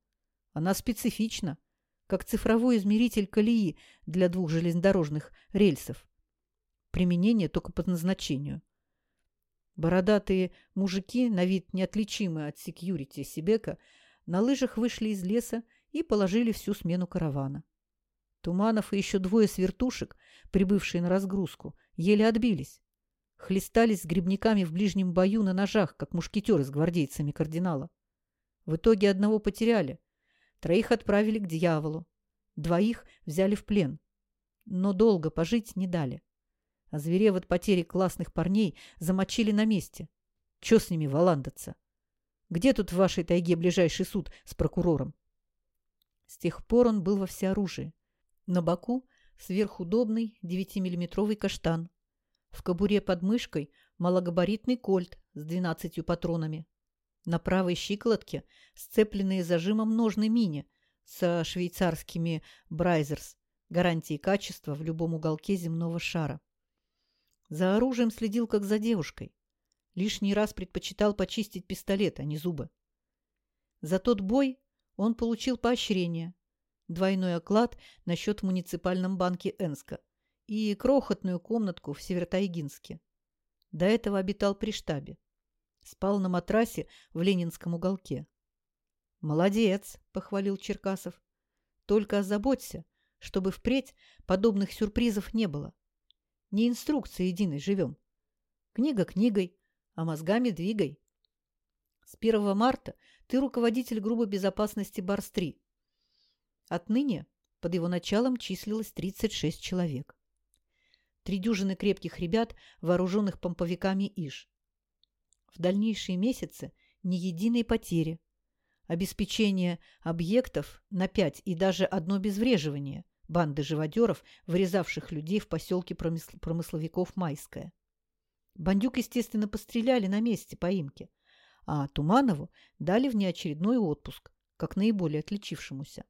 Она специфична, как цифровой измеритель колеи для двух железнодорожных рельсов. Применение только по назначению. Бородатые мужики, на вид неотличимые от секьюрити Сибека, на лыжах вышли из леса и положили всю смену каравана. Туманов и еще двое свертушек, прибывшие на разгрузку, еле отбились. Хлестались с грибниками в ближнем бою на ножах, как мушкетеры с гвардейцами кардинала. В итоге одного потеряли. Троих отправили к дьяволу. Двоих взяли в плен. Но долго пожить не дали. Озверев от потери классных парней, замочили на месте. Че с ними валандаться? Где тут в вашей тайге ближайший суд с прокурором? С тех пор он был во всеоружии. На боку сверхудобный 9-миллиметровый каштан. В кобуре под мышкой малогабаритный кольт с 12 патронами. На правой щиколотке сцепленные зажимом ножны мини со швейцарскими «Брайзерс» гарантией качества в любом уголке земного шара. За оружием следил, как за девушкой. Лишний раз предпочитал почистить пистолет, а не зубы. За тот бой он получил поощрение двойной оклад на счет в муниципальном банке Энска и крохотную комнатку в Севертайгинске. До этого обитал при штабе. Спал на матрасе в ленинском уголке. «Молодец!» – похвалил Черкасов. «Только озаботься, чтобы впредь подобных сюрпризов не было. Не инструкции единой живем. Книга книгой, а мозгами двигай. С 1 марта ты руководитель группы безопасности Барс-3. Отныне под его началом числилось 36 человек. Три дюжины крепких ребят, вооруженных помповиками ИЖ. В дальнейшие месяцы ни единой потери. Обеспечение объектов на пять и даже одно обезвреживание банды живодеров, вырезавших людей в поселке промысл промысловиков Майское. Бандюк, естественно, постреляли на месте поимки, а Туманову дали внеочередной отпуск, как наиболее отличившемуся.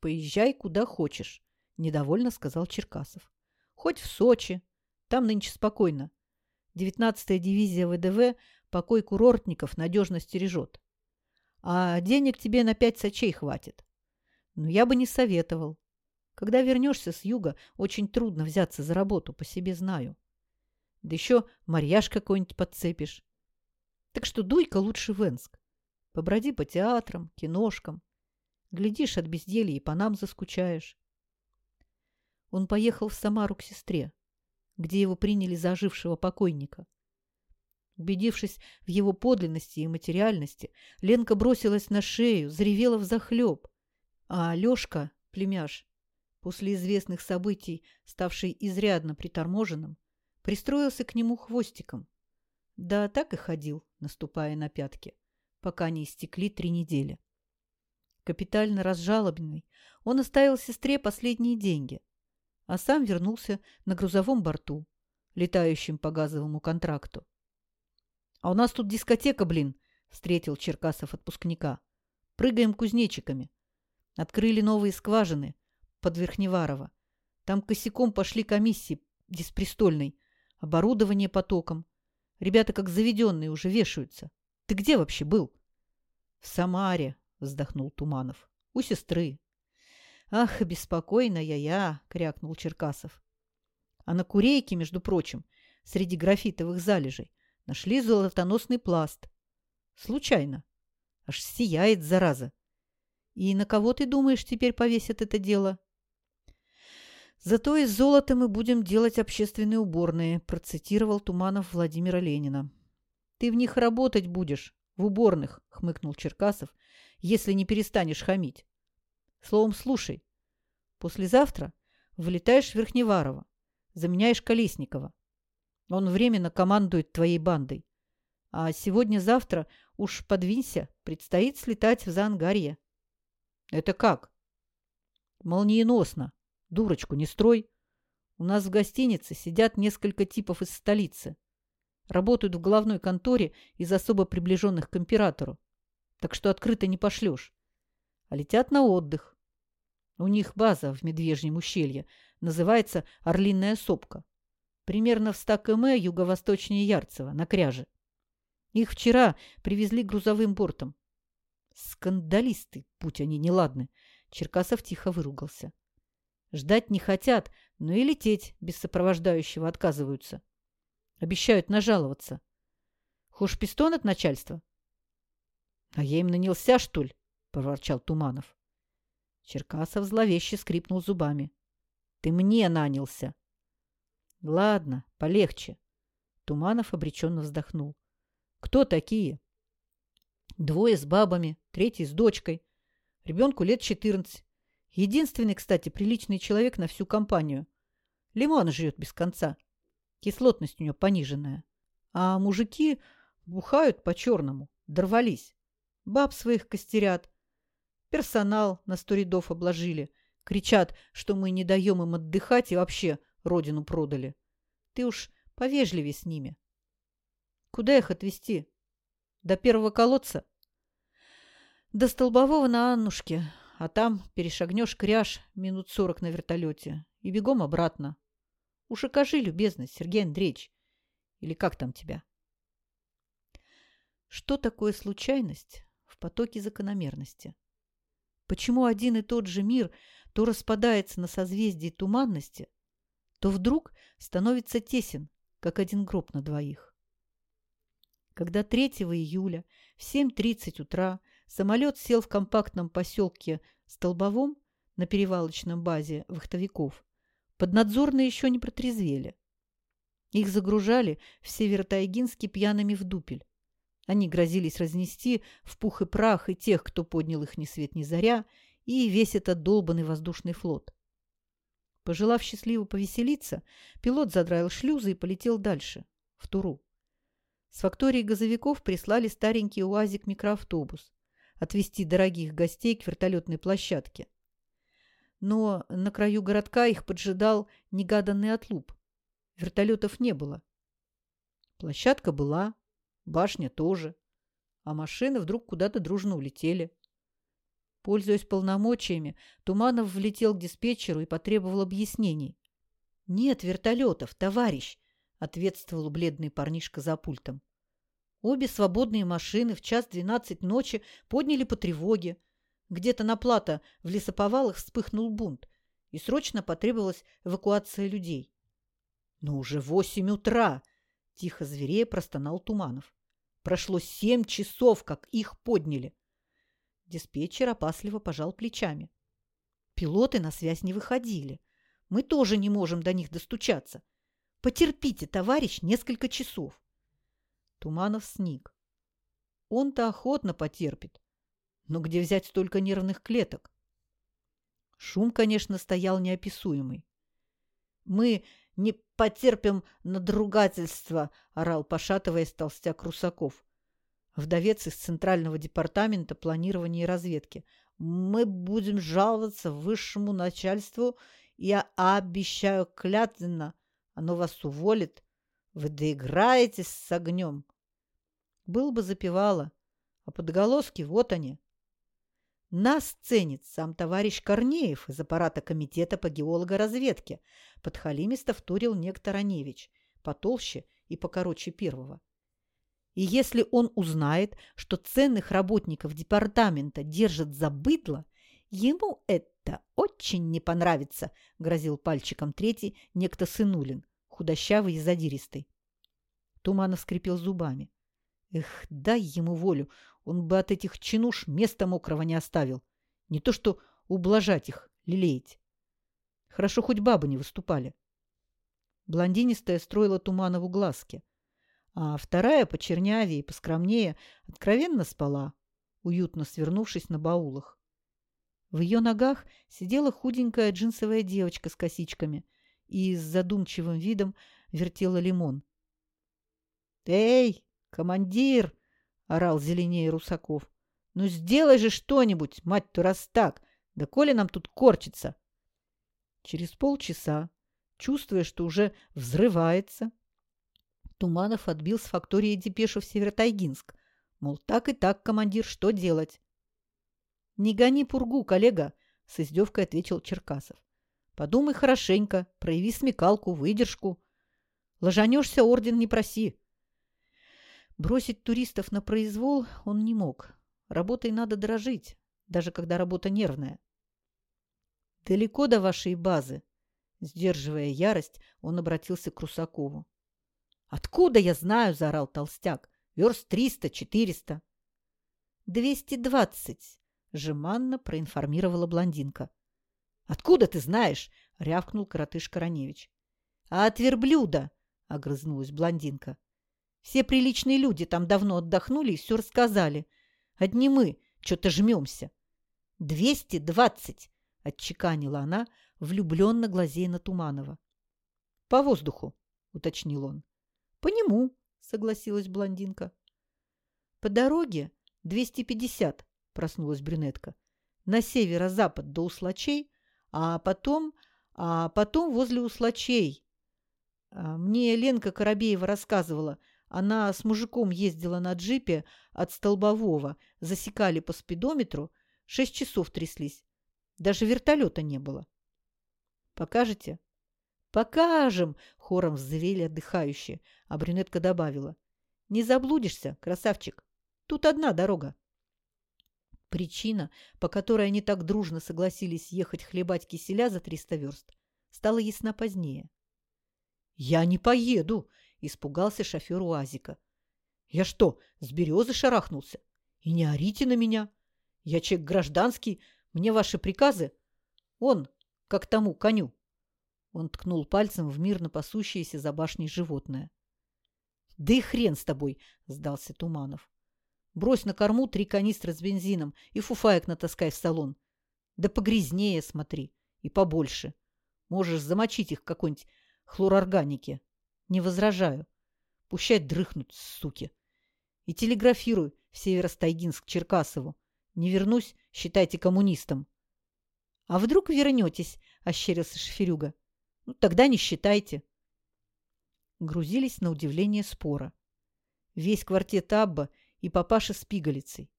Поезжай куда хочешь, – недовольно сказал Черкасов. Хоть в Сочи. Там нынче спокойно. Девятнадцатая дивизия ВДВ покой курортников надежно стережет. А денег тебе на пять сочей хватит. Но я бы не советовал. Когда вернешься с юга, очень трудно взяться за работу, по себе знаю. Да еще марьяж какой-нибудь подцепишь. Так что дуй-ка лучше в Энск. Поброди по театрам, киношкам. Глядишь, от безделья и по нам заскучаешь. Он поехал в Самару к сестре, где его приняли за ожившего покойника. Убедившись в его подлинности и материальности, Ленка бросилась на шею, заревела взахлеб. А Алешка, племяш, после известных событий, ставший изрядно приторможенным, пристроился к нему хвостиком. Да так и ходил, наступая на пятки, пока не истекли три недели. Капитально разжалобленный, он оставил сестре последние деньги, а сам вернулся на грузовом борту, летающем по газовому контракту. «А у нас тут дискотека, блин!» – встретил Черкасов отпускника. «Прыгаем кузнечиками. Открыли новые скважины под Верхневарово. Там косяком пошли комиссии диспрестольной, оборудование потоком. Ребята как заведенные уже вешаются. Ты где вообще был? В Самаре, вздохнул Туманов. У сестры. Ах, беспокойная я, крякнул Черкасов. А на Курейке, между прочим, среди графитовых залежей, нашли золотоносный пласт. Случайно. Аж сияет, зараза. И на кого, ты думаешь, теперь повесят это дело? Зато из золота мы будем делать общественные уборные, процитировал Туманов Владимира Ленина. Ты в них работать будешь, в уборных, хмыкнул Черкасов, если не перестанешь хамить. Словом, слушай. Послезавтра вылетаешь в Верхневарово, заменяешь Колесникова. Он временно командует твоей бандой. А сегодня-завтра уж подвинься, предстоит слетать в Заангарье. Это как? Молниеносно. Дурочку не строй. У нас в гостинице сидят несколько типов из столицы. Работают в головной конторе из особо приближенных к императору. Так что открыто не пошлешь. А летят на отдых. У них база в Медвежьем ущелье. Называется Орлиная сопка. Примерно в 100 км юго-восточнее Ярцева, на Кряже. Их вчера привезли грузовым бортом. Скандалисты, будь они неладны. Черкасов тихо выругался. Ждать не хотят, но и лететь без сопровождающего отказываются. Обещают нажаловаться. Хошь пистон от начальства? — А я им нанялся, что ли? — проворчал Туманов. Черкасов зловеще скрипнул зубами. — Ты мне нанялся. — Ладно, полегче. Туманов обреченно вздохнул. — Кто такие? — Двое с бабами, третий с дочкой. Ребенку лет четырнадцать. Единственный, кстати, приличный человек на всю компанию. Лимон жрет без конца. Кислотность у него пониженная. А мужики бухают по-черному, дорвались. Баб своих костерят. Персонал на сто рядов обложили. Кричат, что мы не даем им отдыхать и вообще родину продали. Ты уж повежливее с ними. Куда их отвезти? До первого колодца? До столбового на Аннушке, а там перешагнешь кряж минут сорок на вертолете и бегом обратно. Уж окажи любезность, Сергей Андреевич. Или как там тебя? Что такое случайность в потоке закономерности? Почему один и тот же мир то распадается на созвездии туманности, то вдруг становится тесен, как один гроб на двоих? Когда 3 июля в 7.30 утра самолет сел в компактном поселке Столбовом на перевалочном базе вахтовиков, Поднадзорные еще не протрезвели. Их загружали в Северотайгинске пьяными в дупель. Они грозились разнести в пух и прах и тех, кто поднял их ни свет ни заря, и весь этот долбанный воздушный флот. Пожелав счастливо повеселиться, пилот задраил шлюзы и полетел дальше, в Туру. С фактории газовиков прислали старенький УАЗик-микроавтобус отвезти дорогих гостей к вертолетной площадке но на краю городка их поджидал негаданный отлуп. Вертолетов не было. Площадка была, башня тоже, а машины вдруг куда-то дружно улетели. Пользуясь полномочиями, Туманов влетел к диспетчеру и потребовал объяснений. «Нет вертолетов, товарищ!» – ответствовал бледный парнишка за пультом. Обе свободные машины в час двенадцать ночи подняли по тревоге, где-то на плато в лесоповалах вспыхнул бунт, и срочно потребовалась эвакуация людей. «Но уже восемь утра!» – тихо зверея простонал Туманов. «Прошло семь часов, как их подняли!» Диспетчер опасливо пожал плечами. «Пилоты на связь не выходили. Мы тоже не можем до них достучаться. Потерпите, товарищ, несколько часов!» Туманов сник. Он-то охотно потерпит. Но где взять столько нервных клеток? Шум, конечно, стоял неописуемый. «Мы не потерпим надругательства!» – орал, пошатываясь толстяк Русаков. Вдовец из Центрального департамента планирования и разведки. «Мы будем жаловаться высшему начальству. Я обещаю клятвенно. Оно вас уволит. Вы доиграетесь с огнем». Был бы запевала, а подголоски вот они. Нас ценит сам товарищ Корнеев из аппарата комитета по геологоразведке, подхалимисто вторил некто Раневич, потолще и покороче первого. И если он узнает, что ценных работников департамента держат за быдло, ему это очень не понравится, грозил пальчиком третий некто Сынулин, худощавый и задиристый. Туманов скрипел зубами. Эх, дай ему волю, он бы от этих чинуш места мокрого не оставил. Не то что ублажать их, лелеять. Хорошо, хоть бабы не выступали. Блондинистая строила Туманову глазки, а вторая, почернявее и поскромнее, откровенно спала, уютно свернувшись на баулах. В ее ногах сидела худенькая джинсовая девочка с косичками и с задумчивым видом вертела лимон. «Эй, командир!» — орал зеленее Русаков. «Ну сделай же что-нибудь, мать-то раз так! Да коли нам тут корчится!» Через полчаса чувствуя, что уже взрывается. Туманов отбил с фактории депешу в Северотайгинск. Мол, так и так, командир, что делать? «Не гони пургу, коллега», — с издевкой ответил Черкасов. «Подумай хорошенько, прояви смекалку, выдержку. Ложанешься, орден не проси». Бросить туристов на произвол он не мог. Работой надо дорожить, даже когда работа нервная. «Далеко до вашей базы?» Сдерживая ярость, он обратился к Русакову. «Откуда я знаю?» – заорал толстяк. «Верст триста, четыреста». «Двести двадцать», – жеманно проинформировала блондинка. «Откуда ты знаешь?» – рявкнул коротыш Короневич. «А от верблюда!» – огрызнулась блондинка. «Все приличные люди там давно отдохнули и все рассказали. Одни мы что-то жмемся». «Двести двадцать!» – отчеканила она, влюбленно глазея на Туманова. — По воздуху, — уточнил он. — По нему, — согласилась блондинка. — По дороге 250, — проснулась брюнетка. — На северо-запад до Услачей, а потом... а потом возле Услачей. А, мне Ленка Коробеева рассказывала. Она с мужиком ездила на джипе от Столбового, засекали по спидометру, шесть часов тряслись. Даже вертолета не было. Покажете? Покажем, хором взвели отдыхающие, а брюнетка добавила. Не заблудишься, красавчик. Тут одна дорога. Причина, по которой они так дружно согласились ехать хлебать киселя за триста верст, стала ясна позднее. «Я не поеду!» – испугался шофер УАЗика. «Я что, с березы шарахнулся? И не орите на меня! Я человек гражданский, мне ваши приказы. Он, как тому коню. Он ткнул пальцем в мирно пасущееся за башней животное. «Да и хрен с тобой!» – сдался Туманов. «Брось на корму три канистры с бензином и фуфаек натаскай в салон. Да погрязнее смотри и побольше. Можешь замочить их в какой-нибудь хлорорганике. Не возражаю. Пущай дрыхнут, суки. И телеграфируй в Северостайгинск Черкасову. Не вернусь, считайте коммунистом. — А вдруг вернетесь? — ощерился Шеферюга. — Ну, тогда не считайте. Грузились на удивление спора. Весь квартет Абба и папаша с пигалицей.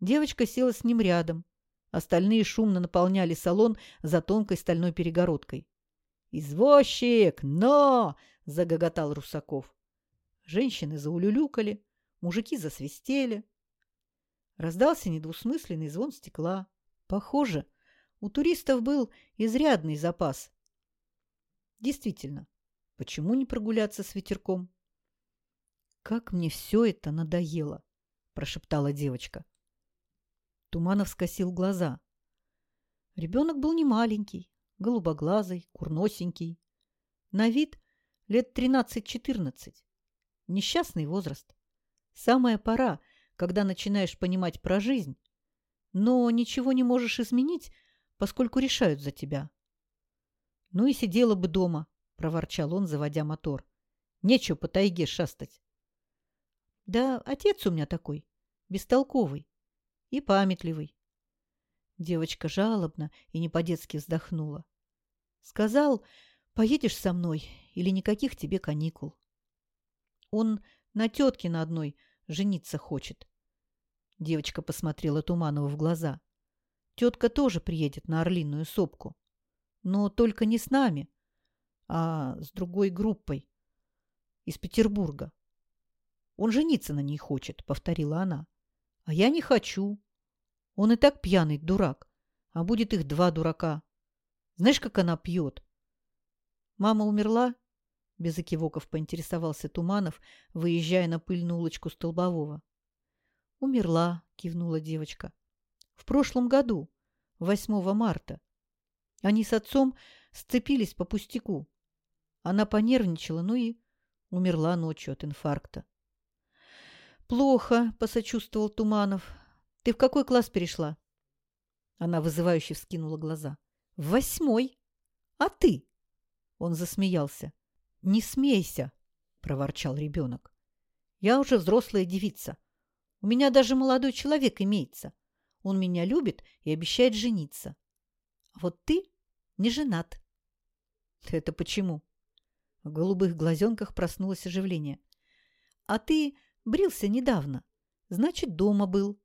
Девочка села с ним рядом. Остальные шумно наполняли салон за тонкой стальной перегородкой. «Извозчик! Но!» – загоготал Русаков. Женщины заулюлюкали, мужики засвистели. Раздался недвусмысленный звон стекла. Похоже, у туристов был изрядный запас. Действительно, почему не прогуляться с ветерком? «Как мне все это надоело!» – прошептала девочка. Туманов скосил глаза. Ребенок был не маленький, голубоглазый, курносенький. На вид лет тринадцать-четырнадцать. Несчастный возраст. Самая пора, когда начинаешь понимать про жизнь, но ничего не можешь изменить, поскольку решают за тебя. — Ну и сидела бы дома, — проворчал он, заводя мотор. — Нечего по тайге шастать. — Да отец у меня такой, бестолковый и памятливый. Девочка жалобно и не по-детски вздохнула. Сказал, поедешь со мной или никаких тебе каникул. Он на тетке на одной жениться хочет. Девочка посмотрела Туманову в глаза. Тетка тоже приедет на Орлиную сопку. Но только не с нами, а с другой группой из Петербурга. Он жениться на ней хочет, повторила она. А я не хочу. Он и так пьяный дурак, а будет их два дурака. Знаешь, как она пьет? Мама умерла? Без экивоков поинтересовался Туманов, выезжая на пыльную улочку Столбового. Умерла, кивнула девочка. В прошлом году, 8 марта. Они с отцом сцепились по пустяку. Она понервничала, ну и умерла ночью от инфаркта. «Плохо», — посочувствовал Туманов. «Ты в какой класс перешла?» Она вызывающе вскинула глаза. «В восьмой. А ты?» Он засмеялся. «Не смейся», — проворчал ребенок. «Я уже взрослая девица. У меня даже молодой человек имеется. Он меня любит и обещает жениться. А вот ты не женат». «Это почему?» В голубых глазенках проснулось оживление. «А ты брился недавно. Значит, дома был.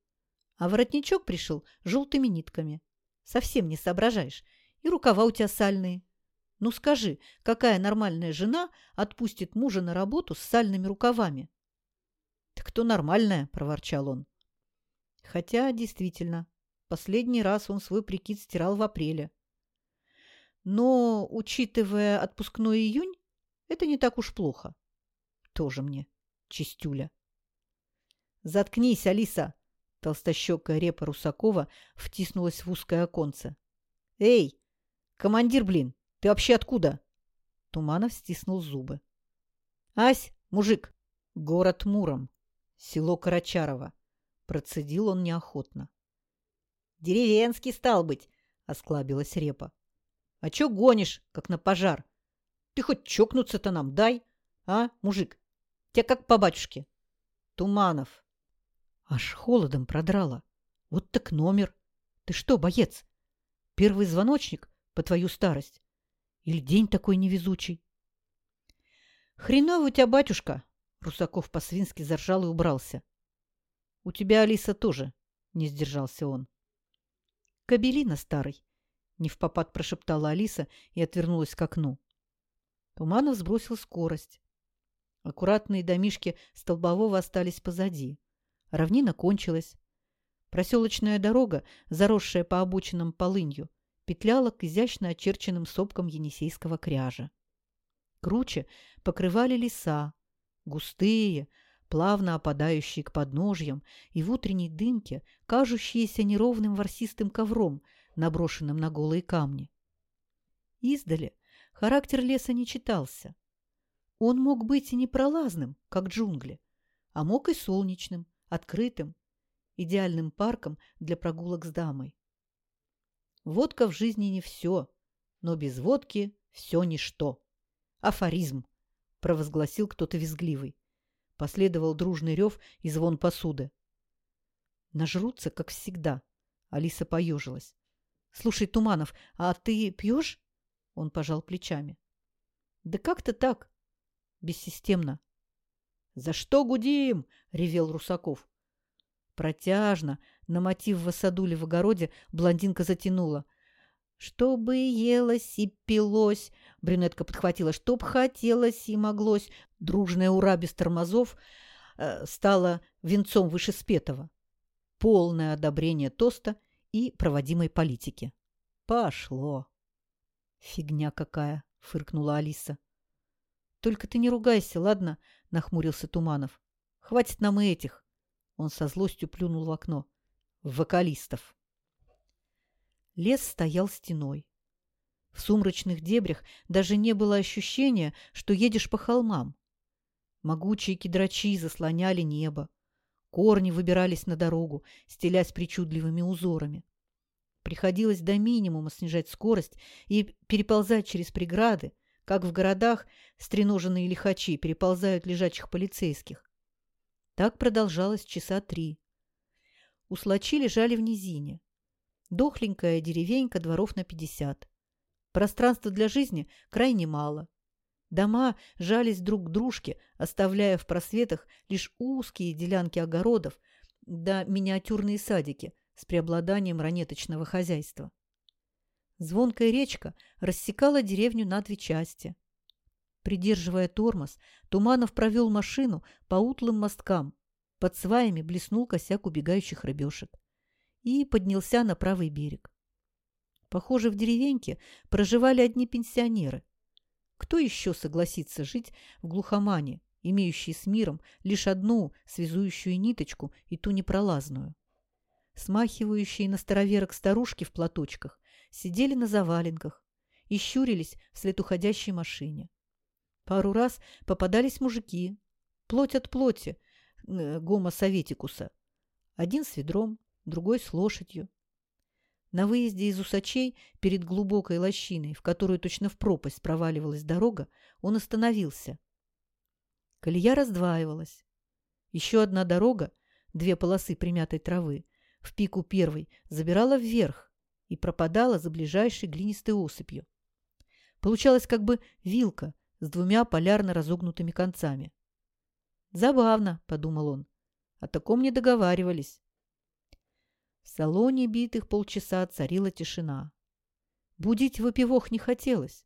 А воротничок пришел желтыми нитками. Совсем не соображаешь. И рукава у тебя сальные. Ну скажи, какая нормальная жена отпустит мужа на работу с сальными рукавами?» «Так кто нормальная?» – проворчал он. Хотя, действительно, последний раз он свой прикид стирал в апреле. Но, учитывая отпускной июнь, это не так уж плохо. Тоже мне, чистюля. «Заткнись, Алиса!» Толстощекая репа Русакова втиснулась в узкое оконце. «Эй, командир, блин, ты вообще откуда?» Туманов стиснул зубы. «Ась, мужик, город Муром, село Карачарово», процедил он неохотно. «Деревенский стал быть», — осклабилась репа. «А чё гонишь, как на пожар? Ты хоть чокнуться-то нам дай, а, мужик? Тебя как по батюшке. Туманов. Аж холодом продрало. Вот так номер. Ты что, боец? Первый звоночник по твою старость? Или день такой невезучий? Хреновый у тебя батюшка. Русаков по-свински заржал и убрался. У тебя, Алиса, тоже, не сдержался он. Кабелина старый, не в попад прошептала Алиса и отвернулась к окну. Туманов сбросил скорость. Аккуратные домишки Столбового остались позади. Равнина кончилась. Проселочная дорога, заросшая по обочинам полынью, петляла к изящно очерченным сопкам Енисейского кряжа. Круче покрывали леса, густые, плавно опадающие к подножьям и в утренней дымке, кажущиеся неровным ворсистым ковром, наброшенным на голые камни. Издали характер леса не читался. Он мог быть и непролазным, как джунгли, а мог и солнечным, открытым, идеальным парком для прогулок с дамой. Водка в жизни не все, но без водки все ничто. Афоризм, провозгласил кто-то визгливый. Последовал дружный рев и звон посуды. Нажрутся, как всегда. Алиса поежилась. Слушай, Туманов, а ты пьешь? Он пожал плечами. Да как-то так. Бессистемно. За что гудим? ревел Русаков. Протяжно, на мотив васадули в огороде, блондинка затянула. «Чтобы елось и пилось!» — брюнетка подхватила. «Чтоб хотелось и моглось!» Дружная ура без тормозов э, стала венцом вышеспетого. Полное одобрение тоста и проводимой политики. Пошло! «Фигня какая!» — фыркнула Алиса. «Только ты не ругайся, ладно?» — нахмурился Туманов. «Хватит нам и этих!» Он со злостью плюнул в окно. «Вокалистов!» Лес стоял стеной. В сумрачных дебрях даже не было ощущения, что едешь по холмам. Могучие кедрачи заслоняли небо. Корни выбирались на дорогу, стелясь причудливыми узорами. Приходилось до минимума снижать скорость и переползать через преграды, как в городах стреноженные лихачи переползают лежачих полицейских. Так продолжалось часа три. Услачи лежали в низине. Дохленькая деревенька дворов на пятьдесят. Пространства для жизни крайне мало. Дома жались друг к дружке, оставляя в просветах лишь узкие делянки огородов да миниатюрные садики – с преобладанием ранеточного хозяйства. Звонкая речка рассекала деревню на две части. Придерживая тормоз, Туманов провел машину по утлым мосткам. Под сваями блеснул косяк убегающих рыбешек. И поднялся на правый берег. Похоже, в деревеньке проживали одни пенсионеры. Кто еще согласится жить в глухомане, имеющей с миром лишь одну связующую ниточку и ту непролазную? Смахивающие на староверок старушки в платочках сидели на заваленках и щурились вслед уходящей машине. Пару раз попадались мужики, плоть от плоти, э, гомо советикуса. Один с ведром, другой с лошадью. На выезде из усачей перед глубокой лощиной, в которую точно в пропасть проваливалась дорога, он остановился. Колея раздваивалась. Еще одна дорога, две полосы примятой травы, в пику первой забирала вверх и пропадала за ближайшей глинистой осыпью. Получалась как бы вилка с двумя полярно разогнутыми концами. «Забавно», — подумал он, — «о таком не договаривались». В салоне битых полчаса царила тишина. Будить выпивох не хотелось.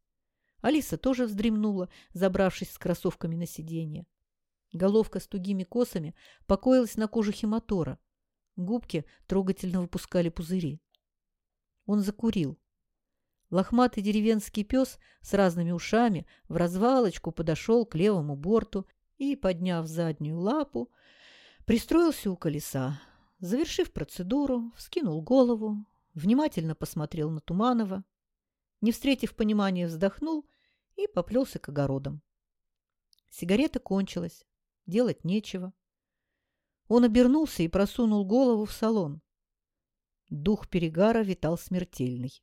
Алиса тоже вздремнула, забравшись с кроссовками на сиденье. Головка с тугими косами покоилась на кожухе мотора. Губки трогательно выпускали пузыри. Он закурил. Лохматый деревенский пес с разными ушами в развалочку подошел к левому борту и, подняв заднюю лапу, пристроился у колеса. Завершив процедуру, вскинул голову, внимательно посмотрел на Туманова, не встретив понимания, вздохнул и поплелся к огородам. Сигарета кончилась, делать нечего. Он обернулся и просунул голову в салон. Дух перегара витал смертельный.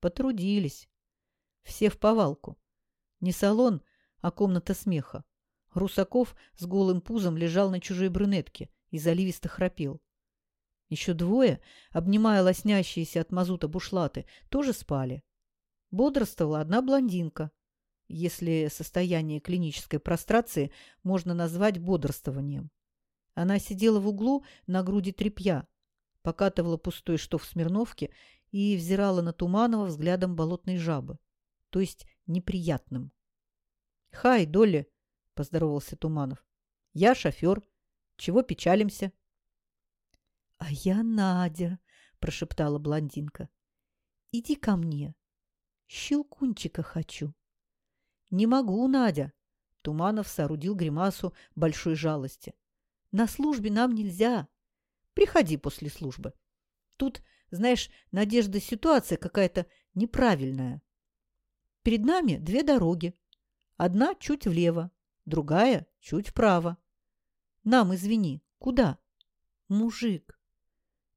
Потрудились. Все в повалку. Не салон, а комната смеха. Русаков с голым пузом лежал на чужой брюнетке и заливисто храпел. Еще двое, обнимая лоснящиеся от мазута бушлаты, тоже спали. Бодрствовала одна блондинка, если состояние клинической прострации можно назвать бодрствованием. Она сидела в углу на груди тряпья, покатывала пустой штоф Смирновки и взирала на Туманова взглядом болотной жабы, то есть неприятным. «Хай, Долли!» – поздоровался Туманов. «Я шофер. Чего печалимся?» — А я Надя, — прошептала блондинка. — Иди ко мне. Щелкунчика хочу. — Не могу, Надя. Туманов соорудил гримасу большой жалости. — На службе нам нельзя. Приходи после службы. Тут, знаешь, Надежда, ситуация какая-то неправильная. Перед нами две дороги. Одна чуть влево, другая чуть вправо. Нам, извини, куда? Мужик.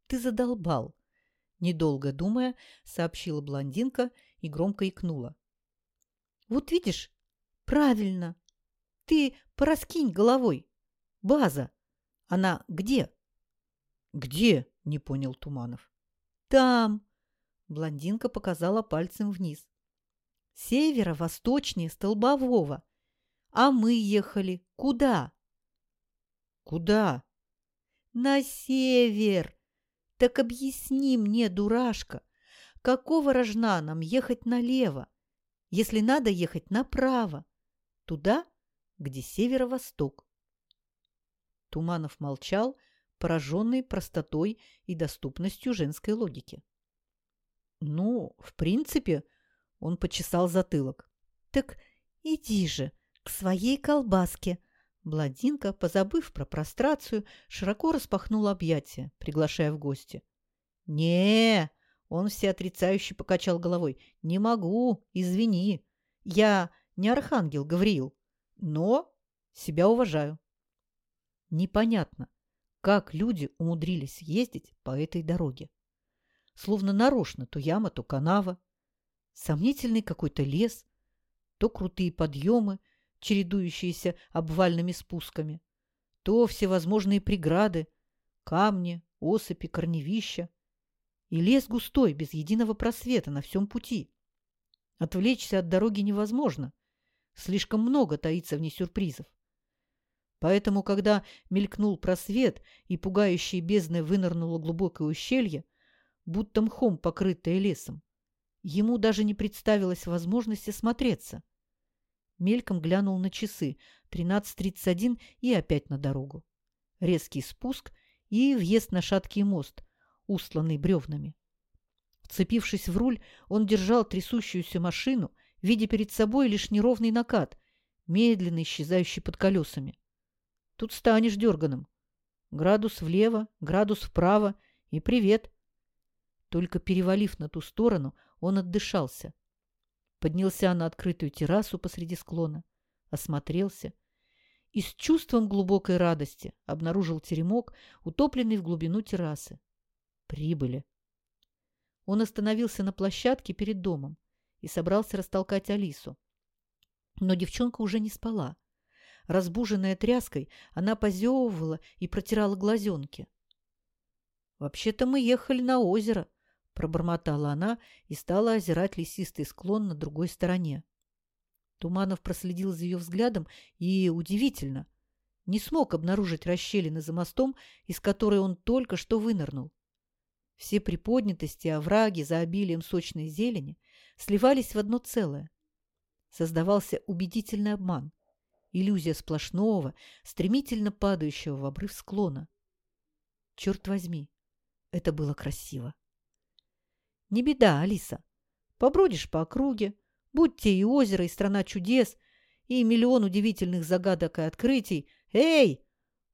Ты задолбал!» Недолго думая, сообщила блондинка и громко икнула. «Вот видишь? Правильно! Ты пораскинь головой! База! Она где?» «Где?» – не понял Туманов. «Там!» – блондинка показала пальцем вниз. «Северо-восточнее Столбового. А мы ехали куда?» «Куда?» «На север!» Так объясни мне, дурашка, какого рожна нам ехать налево, если надо ехать направо, туда, где северо-восток? Туманов молчал, пораженный простотой и доступностью женской логики. Ну, в принципе, он почесал затылок. Так иди же к своей колбаске, Блондинка, позабыв про прострацию, широко распахнула объятия, приглашая в гости. не Он все отрицающе покачал головой. «Не могу, извини. Я не архангел Гавриил, но себя уважаю». Непонятно, как люди умудрились ездить по этой дороге. Словно нарочно то яма, то канава. Сомнительный какой-то лес, то крутые подъемы, чередующиеся обвальными спусками, то всевозможные преграды, камни, осыпи, корневища. И лес густой, без единого просвета на всем пути. Отвлечься от дороги невозможно. Слишком много таится в ней сюрпризов. Поэтому, когда мелькнул просвет и пугающей бездной вынырнуло глубокое ущелье, будто мхом покрытое лесом, ему даже не представилось возможности смотреться. Мельком глянул на часы. 13.31 и опять на дорогу. Резкий спуск и въезд на шаткий мост, устланный бревнами. Вцепившись в руль, он держал трясущуюся машину, видя перед собой лишь неровный накат, медленно исчезающий под колесами. Тут станешь дерганым. Градус влево, градус вправо и привет. Только перевалив на ту сторону, он отдышался. Поднялся на открытую террасу посреди склона, осмотрелся и с чувством глубокой радости обнаружил теремок, утопленный в глубину террасы. Прибыли. Он остановился на площадке перед домом и собрался растолкать Алису. Но девчонка уже не спала. Разбуженная тряской, она позевывала и протирала глазенки. «Вообще-то мы ехали на озеро», – пробормотала она и стала озирать лесистый склон на другой стороне. Туманов проследил за ее взглядом и, удивительно, не смог обнаружить расщелины за мостом, из которой он только что вынырнул. Все приподнятости, овраги за обилием сочной зелени сливались в одно целое. Создавался убедительный обман иллюзия сплошного, стремительно падающего в обрыв склона. Черт возьми, это было красиво. Не беда, Алиса. Побродишь по округе, будь те и озеро, и страна чудес, и миллион удивительных загадок и открытий. Эй!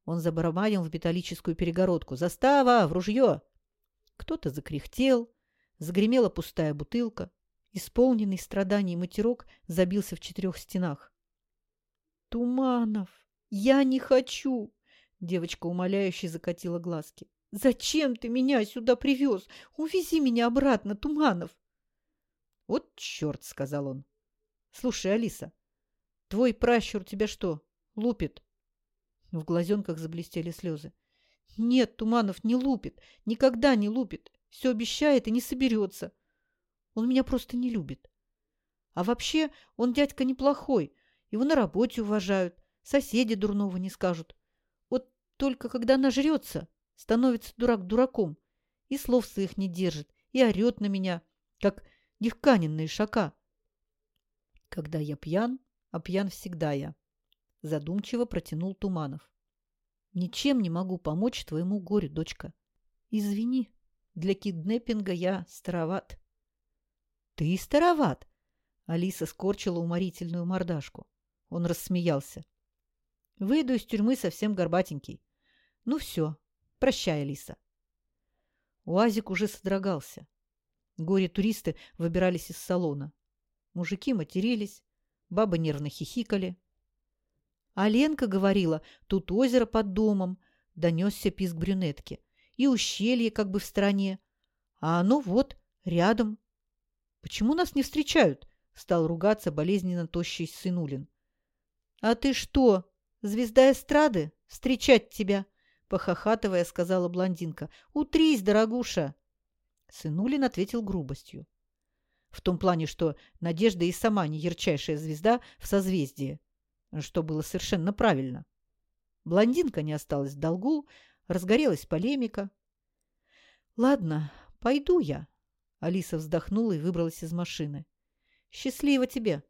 Он забарабанил в металлическую перегородку. «Застава! В ружье!» Кто-то закряхтел, загремела пустая бутылка. Исполненный страданий матерок забился в четырех стенах. Туманов, я не хочу. Девочка умоляюще закатила глазки. Зачем ты меня сюда привез? Увези меня обратно, Туманов. Вот черт, сказал он. Слушай, Алиса, твой пращур тебя что, лупит? В глазенках заблестели слезы. Нет, Туманов не лупит, никогда не лупит. Все обещает и не соберется. Он меня просто не любит. А вообще он дядька неплохой, его на работе уважают, соседи дурного не скажут. Вот только когда нажрется, становится дурак дураком, и слов своих не держит, и орет на меня, как девканин на ишака. Когда я пьян, а пьян всегда я, задумчиво протянул Туманов. Ничем не могу помочь твоему горю, дочка. Извини, для киднеппинга я староват. Ты староват? Алиса скорчила уморительную мордашку. Он рассмеялся. Выйду из тюрьмы совсем горбатенький. Ну все, прощай, Алиса. Уазик уже содрогался. Горе-туристы выбирались из салона. Мужики матерились, бабы нервно хихикали. А Ленка говорила, тут озеро под домом, донесся писк брюнетки. И ущелье как бы в стороне. А оно вот, рядом. Почему нас не встречают? Стал ругаться болезненно тощий сынулин. «А ты что, звезда эстрады? Встречать тебя!» Похохатывая, сказала блондинка. «Утрись, дорогуша!» Сынулин ответил грубостью. В том плане, что Надежда и сама не ярчайшая звезда в созвездии, что было совершенно правильно. Блондинка не осталась в долгу, разгорелась полемика. «Ладно, пойду я», — Алиса вздохнула и выбралась из машины. «Счастливо тебе!»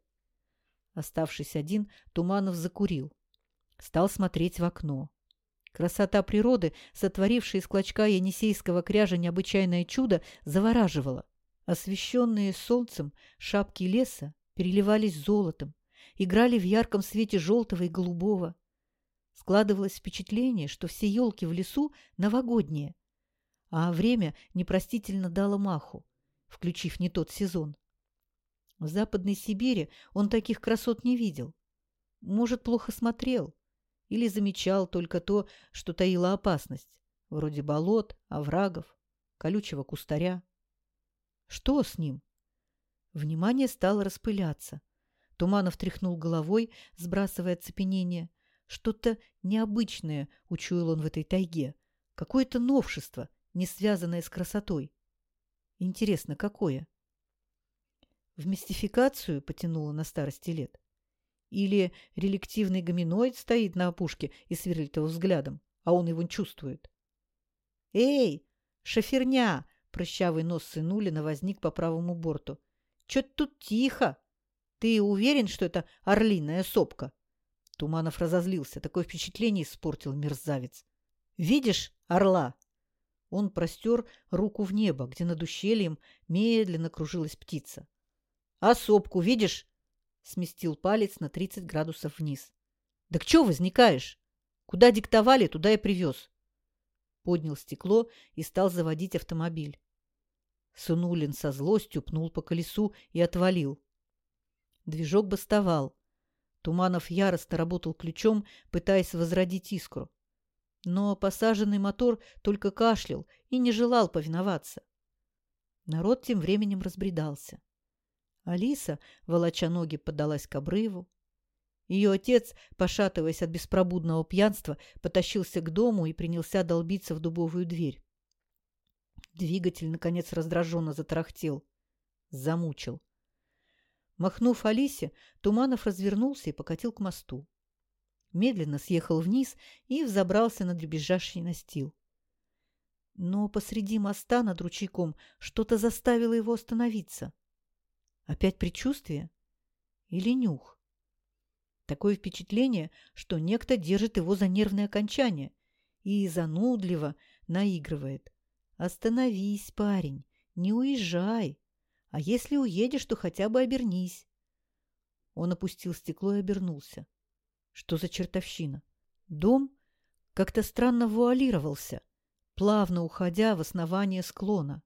Оставшись один, Туманов закурил. Стал смотреть в окно. Красота природы, сотворившая из клочка енисейского кряжа необычайное чудо, завораживала. Освещенные солнцем шапки леса переливались золотом, играли в ярком свете желтого и голубого. Складывалось впечатление, что все елки в лесу новогодние, а время непростительно дало маху, включив не тот сезон. В Западной Сибири он таких красот не видел. Может, плохо смотрел или замечал только то, что таило опасность, вроде болот, оврагов, колючего кустаря. Что с ним? Внимание стало распыляться. Туманов тряхнул головой, сбрасывая оцепенение. Что-то необычное учуял он в этой тайге. Какое-то новшество, не связанное с красотой. Интересно, какое? В мистификацию потянуло на старости лет. Или реликтивный гоминоид стоит на опушке и сверлит его взглядом, а он его чувствует. «Эй, шоферня!» – прыщавый нос сынулина возник по правому борту. «Чё тут тихо? Ты уверен, что это орлиная сопка? Туманов разозлился. Такое впечатление испортил мерзавец. Видишь орла? Он простер руку в небо, где над ущельем медленно кружилась птица. А сопку видишь? Сместил палец на 30 градусов вниз. Да к чё возникаешь? Куда диктовали, туда и привез. Поднял стекло и стал заводить автомобиль. Сунулин со злостью пнул по колесу и отвалил. Движок бастовал. Туманов яростно работал ключом, пытаясь возродить искру. Но посаженный мотор только кашлял и не желал повиноваться. Народ тем временем разбредался. Алиса, волоча ноги, подалась к обрыву. Ее отец, пошатываясь от беспробудного пьянства, потащился к дому и принялся долбиться в дубовую дверь. Двигатель, наконец, раздраженно затарахтел. Замучил. Махнув Алисе, Туманов развернулся и покатил к мосту. Медленно съехал вниз и взобрался на дребезжащий настил. Но посреди моста над ручейком что-то заставило его остановиться. Опять предчувствие? Или нюх? Такое впечатление, что некто держит его за нервное окончание и занудливо наигрывает. «Остановись, парень, не уезжай, а если уедешь, то хотя бы обернись». Он опустил стекло и обернулся. Что за чертовщина? Дом как-то странно вуалировался, плавно уходя в основание склона.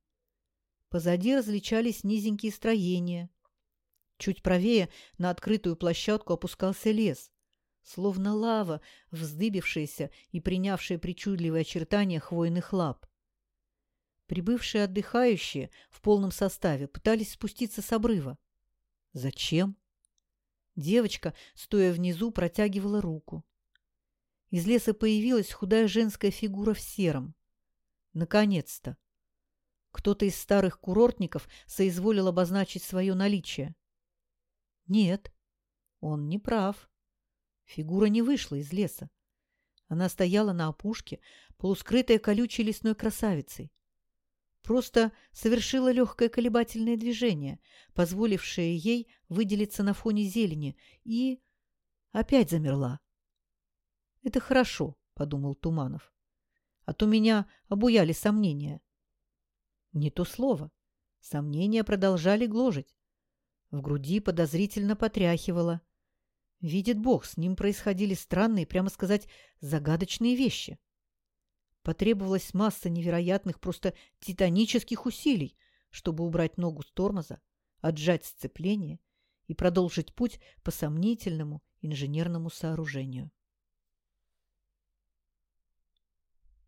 Позади различались низенькие строения. Чуть правее на открытую площадку опускался лес, словно лава, вздыбившаяся и принявшая причудливые очертания хвойных лап. Прибывшие отдыхающие в полном составе пытались спуститься с обрыва. Зачем? Девочка, стоя внизу, протягивала руку. Из леса появилась худая женская фигура в сером. Наконец-то! Кто-то из старых курортников соизволил обозначить свое наличие. Нет, он не прав. Фигура не вышла из леса. Она стояла на опушке, полускрытая колючей лесной красавицей. Просто совершила легкое колебательное движение, позволившее ей выделиться на фоне зелени, и опять замерла. «Это хорошо», — подумал Туманов. «А то меня обуяли сомнения». Не то слово. Сомнения продолжали гложить. В груди подозрительно потряхивало. Видит Бог, с ним происходили странные, прямо сказать, загадочные вещи. Потребовалась масса невероятных, просто титанических усилий, чтобы убрать ногу с тормоза, отжать сцепление и продолжить путь по сомнительному инженерному сооружению.